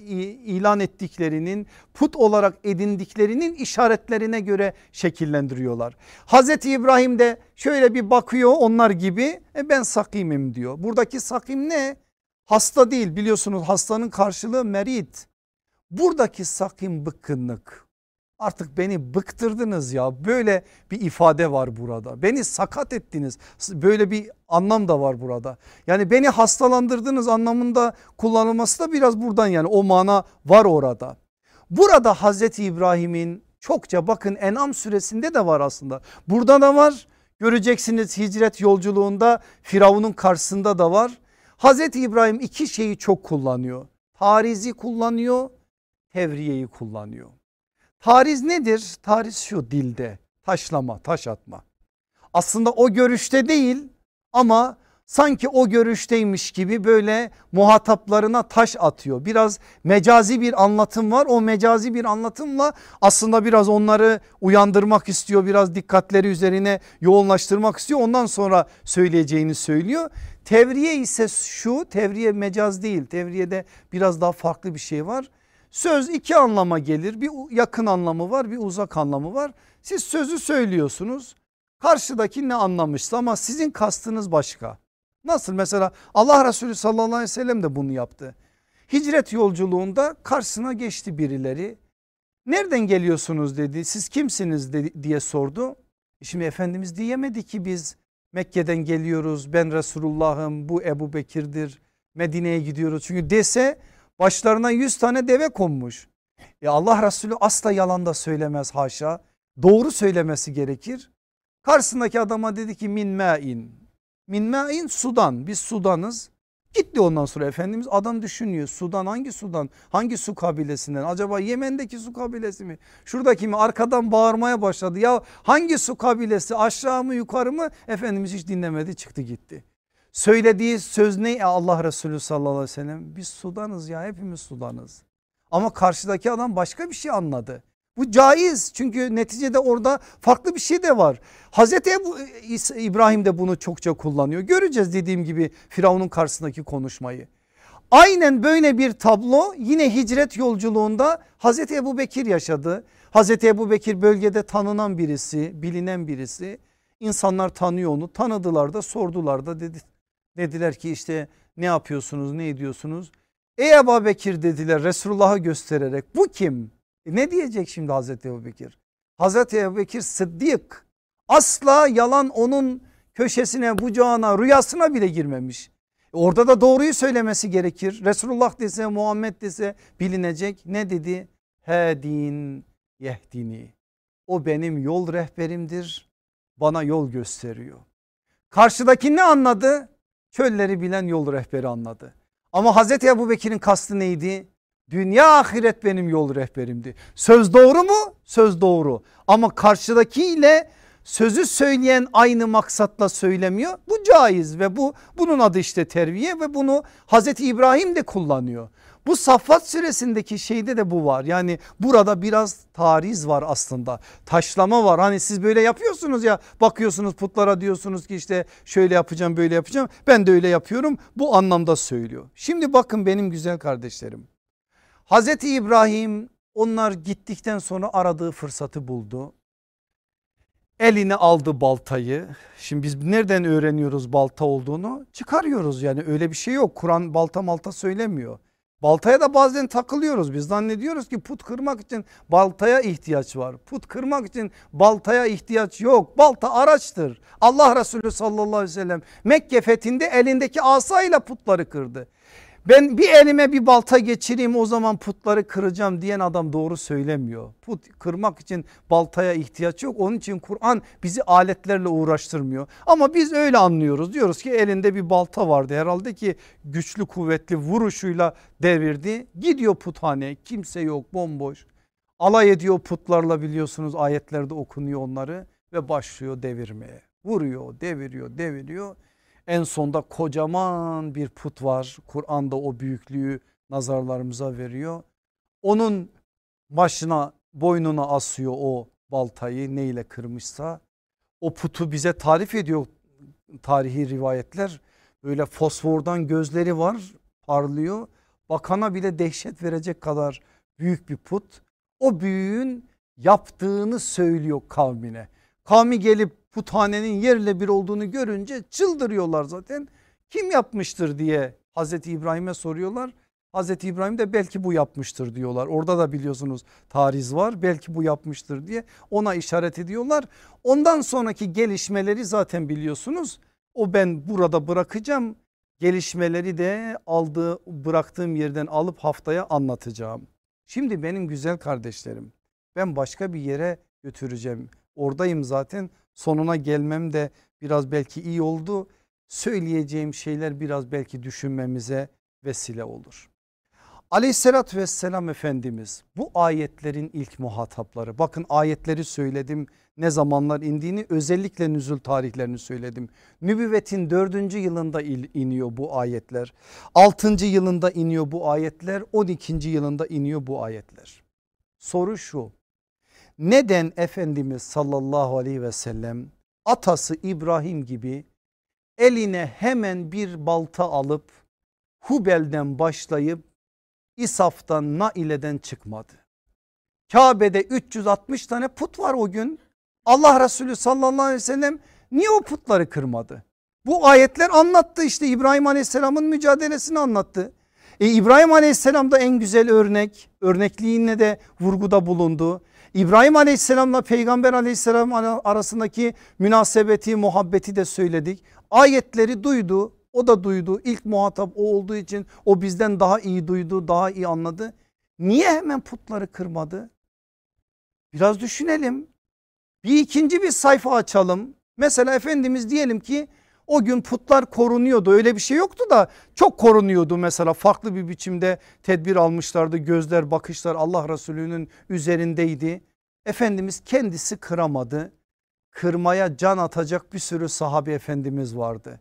ilan ettiklerinin put olarak edindiklerinin işaretlerine göre şekillendiriyorlar. Hazreti İbrahim de şöyle bir bakıyor onlar gibi e ben sakimim diyor. Buradaki sakim ne? Hasta değil biliyorsunuz hastanın karşılığı merit. Buradaki sakin bıkkınlık artık beni bıktırdınız ya böyle bir ifade var burada. Beni sakat ettiniz böyle bir anlam da var burada. Yani beni hastalandırdınız anlamında kullanılması da biraz buradan yani o mana var orada. Burada Hazreti İbrahim'in çokça bakın En'am suresinde de var aslında. Burada da var göreceksiniz hicret yolculuğunda Firavun'un karşısında da var. Hazreti İbrahim iki şeyi çok kullanıyor. Tarizi kullanıyor, tevriyeyi kullanıyor. Tariz nedir? Tariz şu dilde taşlama, taş atma. Aslında o görüşte değil ama sanki o görüşteymiş gibi böyle muhataplarına taş atıyor. Biraz mecazi bir anlatım var. O mecazi bir anlatımla aslında biraz onları uyandırmak istiyor. Biraz dikkatleri üzerine yoğunlaştırmak istiyor. Ondan sonra söyleyeceğini söylüyor. Tevriye ise şu tevriye mecaz değil. Tevriyede biraz daha farklı bir şey var. Söz iki anlama gelir. Bir yakın anlamı var bir uzak anlamı var. Siz sözü söylüyorsunuz. Karşıdaki ne anlamışsa ama sizin kastınız başka. Nasıl mesela Allah Resulü sallallahu aleyhi ve sellem de bunu yaptı. Hicret yolculuğunda karşısına geçti birileri. Nereden geliyorsunuz dedi siz kimsiniz dedi, diye sordu. E şimdi Efendimiz diyemedi ki biz Mekke'den geliyoruz ben Resulullah'ım bu Ebu Bekir'dir Medine'ye gidiyoruz. Çünkü dese başlarına yüz tane deve konmuş. E Allah Resulü asla yalan da söylemez haşa. Doğru söylemesi gerekir. Karşısındaki adama dedi ki min ma'in. Min ma'in? Sudan. Biz sudanız. Gitti ondan sonra Efendimiz. Adam düşünüyor Sudan hangi Sudan? Hangi su kabilesinden? Acaba Yemen'deki su kabilesi mi? Şuradaki mi? Arkadan bağırmaya başladı. Ya hangi su kabilesi? Aşağı mı yukarı mı? Efendimiz hiç dinlemedi çıktı gitti. Söylediği söz ne Allah Resulü sallallahu aleyhi ve sellem biz Sudanız ya hepimiz Sudanız ama karşıdaki adam başka bir şey anladı. Bu caiz çünkü neticede orada farklı bir şey de var. Hazreti Ebu, İbrahim de bunu çokça kullanıyor. Göreceğiz dediğim gibi Firavun'un karşısındaki konuşmayı. Aynen böyle bir tablo yine hicret yolculuğunda Hazreti Ebu Bekir yaşadı. Hazreti Ebu Bekir bölgede tanınan birisi bilinen birisi. İnsanlar tanıyor onu tanıdılar da sordular da dedi, dediler ki işte ne yapıyorsunuz ne ediyorsunuz? Ey Ebu Bekir dediler Resulullah'ı göstererek bu kim? E ne diyecek şimdi Hazreti Ebu Bekir? Hazreti Ebu Bekir Sıddık asla yalan onun köşesine bucağına rüyasına bile girmemiş. E orada da doğruyu söylemesi gerekir. Resulullah dese Muhammed dese bilinecek. Ne dedi? Hedin yehdini. O benim yol rehberimdir. Bana yol gösteriyor. Karşıdaki ne anladı? Çölleri bilen yol rehberi anladı. Ama Hazreti Ebu Bekir'in kastı neydi? Dünya ahiret benim yol rehberimdi. Söz doğru mu? Söz doğru. Ama karşıdakiyle sözü söyleyen aynı maksatla söylemiyor. Bu caiz ve bu bunun adı işte terbiye ve bunu Hazreti İbrahim de kullanıyor. Bu Saffat süresindeki şeyde de bu var. Yani burada biraz tariz var aslında. Taşlama var. Hani siz böyle yapıyorsunuz ya bakıyorsunuz putlara diyorsunuz ki işte şöyle yapacağım böyle yapacağım. Ben de öyle yapıyorum. Bu anlamda söylüyor. Şimdi bakın benim güzel kardeşlerim. Hazreti İbrahim onlar gittikten sonra aradığı fırsatı buldu. Eline aldı baltayı. Şimdi biz nereden öğreniyoruz balta olduğunu? Çıkarıyoruz yani öyle bir şey yok. Kur'an balta malta söylemiyor. Baltaya da bazen takılıyoruz biz zannediyoruz ki put kırmak için baltaya ihtiyaç var. Put kırmak için baltaya ihtiyaç yok. Balta araçtır. Allah Resulü sallallahu aleyhi ve sellem Mekke fethinde elindeki asayla putları kırdı. Ben bir elime bir balta geçireyim o zaman putları kıracağım diyen adam doğru söylemiyor. Put kırmak için baltaya ihtiyaç yok. Onun için Kur'an bizi aletlerle uğraştırmıyor. Ama biz öyle anlıyoruz. Diyoruz ki elinde bir balta vardı herhalde ki güçlü kuvvetli vuruşuyla devirdi. Gidiyor puthaneye kimse yok bomboş. Alay ediyor putlarla biliyorsunuz ayetlerde okunuyor onları ve başlıyor devirmeye. Vuruyor deviriyor deviriyor en sonda kocaman bir put var. Kur'an'da o büyüklüğü nazarlarımıza veriyor. Onun başına boynuna asıyor o baltayı neyle kırmışsa. O putu bize tarif ediyor tarihi rivayetler. Böyle fosfordan gözleri var parlıyor. Bakana bile dehşet verecek kadar büyük bir put. O büyüğün yaptığını söylüyor kavmine. Kavmi gelip puthanenin yerle bir olduğunu görünce çıldırıyorlar zaten. Kim yapmıştır diye Hazreti İbrahim'e soruyorlar. Hazreti İbrahim de belki bu yapmıştır diyorlar. Orada da biliyorsunuz tariz var belki bu yapmıştır diye ona işaret ediyorlar. Ondan sonraki gelişmeleri zaten biliyorsunuz. O ben burada bırakacağım. Gelişmeleri de aldığı bıraktığım yerden alıp haftaya anlatacağım. Şimdi benim güzel kardeşlerim ben başka bir yere götüreceğim. Oradayım zaten sonuna gelmem de biraz belki iyi oldu. Söyleyeceğim şeyler biraz belki düşünmemize vesile olur. Aleyhissalatü vesselam Efendimiz bu ayetlerin ilk muhatapları bakın ayetleri söyledim ne zamanlar indiğini özellikle nüzul tarihlerini söyledim. Nübüvvetin dördüncü yılında iniyor bu ayetler. Altıncı yılında iniyor bu ayetler. On ikinci yılında iniyor bu ayetler. Soru şu neden Efendimiz sallallahu aleyhi ve sellem atası İbrahim gibi eline hemen bir balta alıp Hubel'den başlayıp İsaf'tan Naile'den çıkmadı. Kabe'de 360 tane put var o gün. Allah Resulü sallallahu aleyhi ve sellem niye o putları kırmadı? Bu ayetler anlattı işte İbrahim aleyhisselamın mücadelesini anlattı. E İbrahim aleyhisselam da en güzel örnek örnekliğine de vurguda bulundu. İbrahim aleyhisselamla peygamber aleyhisselam arasındaki münasebeti muhabbeti de söyledik. Ayetleri duydu o da duydu ilk muhatap o olduğu için o bizden daha iyi duydu daha iyi anladı. Niye hemen putları kırmadı? Biraz düşünelim. Bir ikinci bir sayfa açalım. Mesela Efendimiz diyelim ki o gün putlar korunuyordu öyle bir şey yoktu da çok korunuyordu mesela farklı bir biçimde tedbir almışlardı gözler bakışlar Allah Resulü'nün üzerindeydi. Efendimiz kendisi kıramadı kırmaya can atacak bir sürü sahabe efendimiz vardı.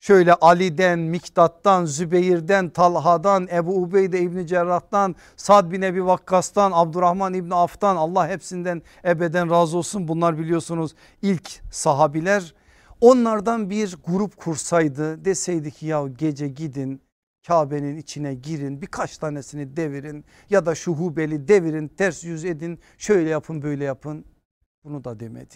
Şöyle Ali'den, Miktat'tan, Zübeyir'den, Talha'dan, Ebu Ubeyde İbni Cerrah'tan, Sad bin Ebi Vakkas'tan, Abdurrahman İbni Af'tan Allah hepsinden ebeden razı olsun. Bunlar biliyorsunuz ilk sahabiler Onlardan bir grup kursaydı deseydi ki ya gece gidin Kabe'nin içine girin birkaç tanesini devirin ya da şu hubeli devirin ters yüz edin şöyle yapın böyle yapın bunu da demedi.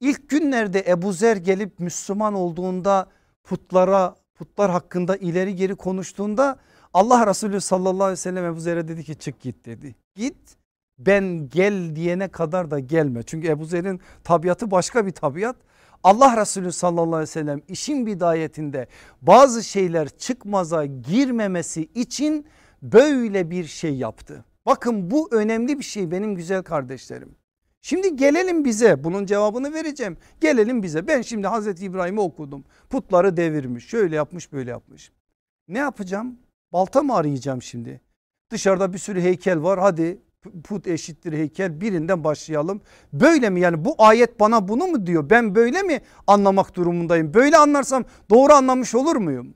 İlk günlerde Ebu Zer gelip Müslüman olduğunda putlara putlar hakkında ileri geri konuştuğunda Allah Resulü sallallahu aleyhi ve sellem Ebu Zer'e dedi ki çık git dedi. Git ben gel diyene kadar da gelme. Çünkü Ebu Zer'in tabiatı başka bir tabiat. Allah Resulü sallallahu aleyhi ve sellem işin bidayetinde bazı şeyler çıkmaza girmemesi için böyle bir şey yaptı. Bakın bu önemli bir şey benim güzel kardeşlerim. Şimdi gelelim bize bunun cevabını vereceğim. Gelelim bize ben şimdi Hazreti İbrahim'i okudum. Putları devirmiş şöyle yapmış böyle yapmış. Ne yapacağım? Balta mı arayacağım şimdi? Dışarıda bir sürü heykel var hadi put eşittir heykel birinden başlayalım. Böyle mi yani bu ayet bana bunu mu diyor ben böyle mi anlamak durumundayım? Böyle anlarsam doğru anlamış olur muyum?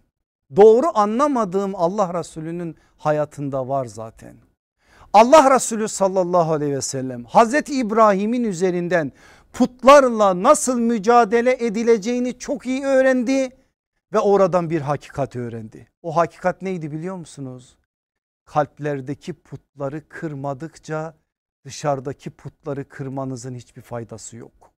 Doğru anlamadığım Allah Resulü'nün hayatında var zaten. Allah Resulü sallallahu aleyhi ve sellem Hazreti İbrahim'in üzerinden putlarla nasıl mücadele edileceğini çok iyi öğrendi ve oradan bir hakikat öğrendi. O hakikat neydi biliyor musunuz? Kalplerdeki putları kırmadıkça dışarıdaki putları kırmanızın hiçbir faydası yok.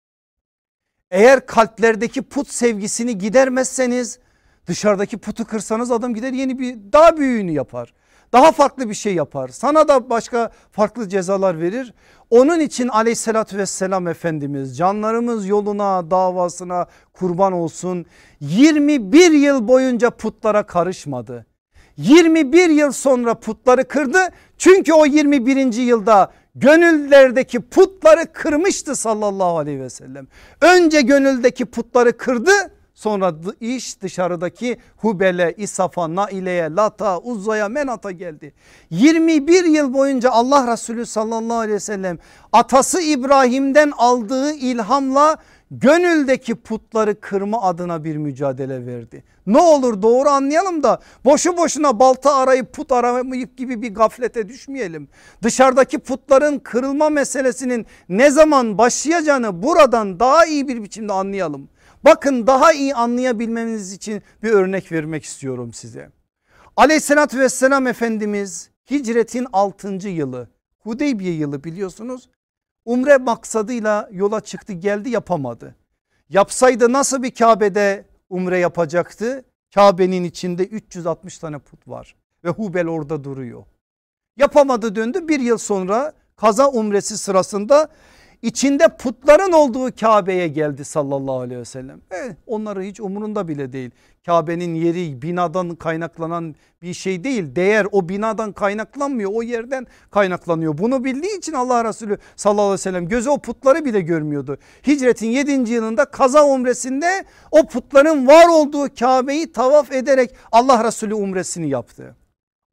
Eğer kalplerdeki put sevgisini gidermezseniz dışarıdaki putu kırsanız adam gider yeni bir daha büyüğünü yapar. Daha farklı bir şey yapar. Sana da başka farklı cezalar verir. Onun için aleyhissalatü vesselam Efendimiz canlarımız yoluna davasına kurban olsun. 21 yıl boyunca putlara karışmadı. 21 yıl sonra putları kırdı. Çünkü o 21. yılda gönüllerdeki putları kırmıştı sallallahu aleyhi ve sellem. Önce gönüldeki putları kırdı sonra iş dışarıdaki Hubel'e, İsaf'a, Naile'ye, Lat'a, Uzza'ya, Menat'a geldi. 21 yıl boyunca Allah Resulü sallallahu aleyhi ve sellem atası İbrahim'den aldığı ilhamla gönüldeki putları kırma adına bir mücadele verdi. Ne olur doğru anlayalım da boşu boşuna balta arayıp put aramayıp gibi bir gaflete düşmeyelim. Dışarıdaki putların kırılma meselesinin ne zaman başlayacağını buradan daha iyi bir biçimde anlayalım. Bakın daha iyi anlayabilmeniz için bir örnek vermek istiyorum size. Aleyhissalatü vesselam Efendimiz hicretin 6. yılı Hudeybiye yılı biliyorsunuz umre maksadıyla yola çıktı geldi yapamadı. Yapsaydı nasıl bir Kabe'de umre yapacaktı? Kabe'nin içinde 360 tane put var ve Hubel orada duruyor. Yapamadı döndü bir yıl sonra kaza umresi sırasında içinde putların olduğu Kabe'ye geldi sallallahu aleyhi ve sellem. E, onları hiç umurunda bile değil. Kabe'nin yeri binadan kaynaklanan bir şey değil. Değer o binadan kaynaklanmıyor o yerden kaynaklanıyor. Bunu bildiği için Allah Resulü sallallahu aleyhi ve sellem gözü o putları bile görmüyordu. Hicretin 7. yılında kaza umresinde o putların var olduğu Kabe'yi tavaf ederek Allah Resulü umresini yaptı.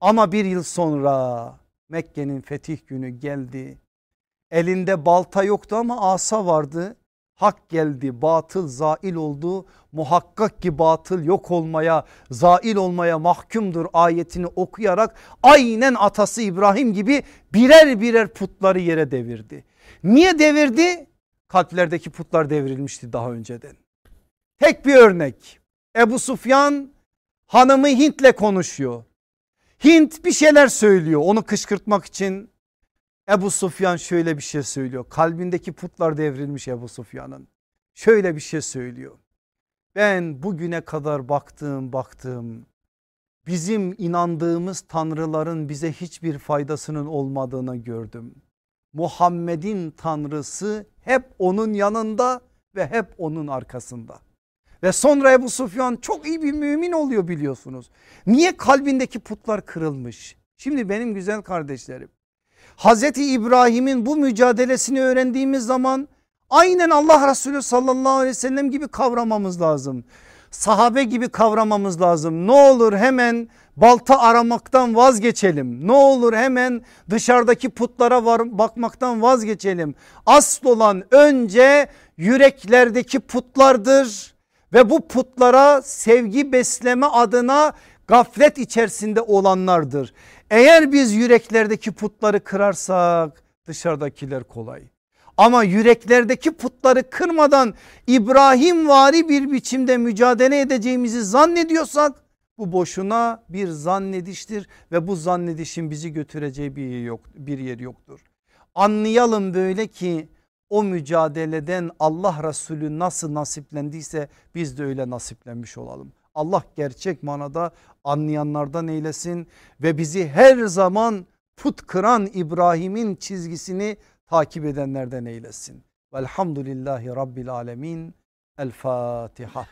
Ama bir yıl sonra Mekke'nin fetih günü geldi Elinde balta yoktu ama asa vardı. Hak geldi batıl zail oldu. Muhakkak ki batıl yok olmaya zail olmaya mahkumdur ayetini okuyarak aynen atası İbrahim gibi birer birer putları yere devirdi. Niye devirdi? Kalplerdeki putlar devrilmişti daha önceden. Tek bir örnek Ebu Sufyan hanımı Hint'le konuşuyor. Hint bir şeyler söylüyor onu kışkırtmak için Ebu Sufyan şöyle bir şey söylüyor. Kalbindeki putlar devrilmiş Ebu Sufyan'ın. Şöyle bir şey söylüyor. Ben bugüne kadar baktığım baktığım bizim inandığımız tanrıların bize hiçbir faydasının olmadığını gördüm. Muhammed'in tanrısı hep onun yanında ve hep onun arkasında. Ve sonra Ebu Sufyan çok iyi bir mümin oluyor biliyorsunuz. Niye kalbindeki putlar kırılmış? Şimdi benim güzel kardeşlerim Hazreti İbrahim'in bu mücadelesini öğrendiğimiz zaman aynen Allah Resulü sallallahu aleyhi ve sellem gibi kavramamız lazım. Sahabe gibi kavramamız lazım. Ne olur hemen balta aramaktan vazgeçelim. Ne olur hemen dışarıdaki putlara var, bakmaktan vazgeçelim. Asıl olan önce yüreklerdeki putlardır ve bu putlara sevgi besleme adına gaflet içerisinde olanlardır. Eğer biz yüreklerdeki putları kırarsak dışarıdakiler kolay. Ama yüreklerdeki putları kırmadan İbrahim vari bir biçimde mücadele edeceğimizi zannediyorsak bu boşuna bir zannediştir ve bu zannedişin bizi götüreceği bir yok, bir yer yoktur. Anlayalım böyle ki o mücadeleden Allah Resulü nasıl nasiplendiyse biz de öyle nasiplenmiş olalım. Allah gerçek manada anlayanlardan eylesin ve bizi her zaman put kıran İbrahim'in çizgisini takip edenlerden eylesin. Velhamdülillahi Rabbil Alemin. El Fatiha.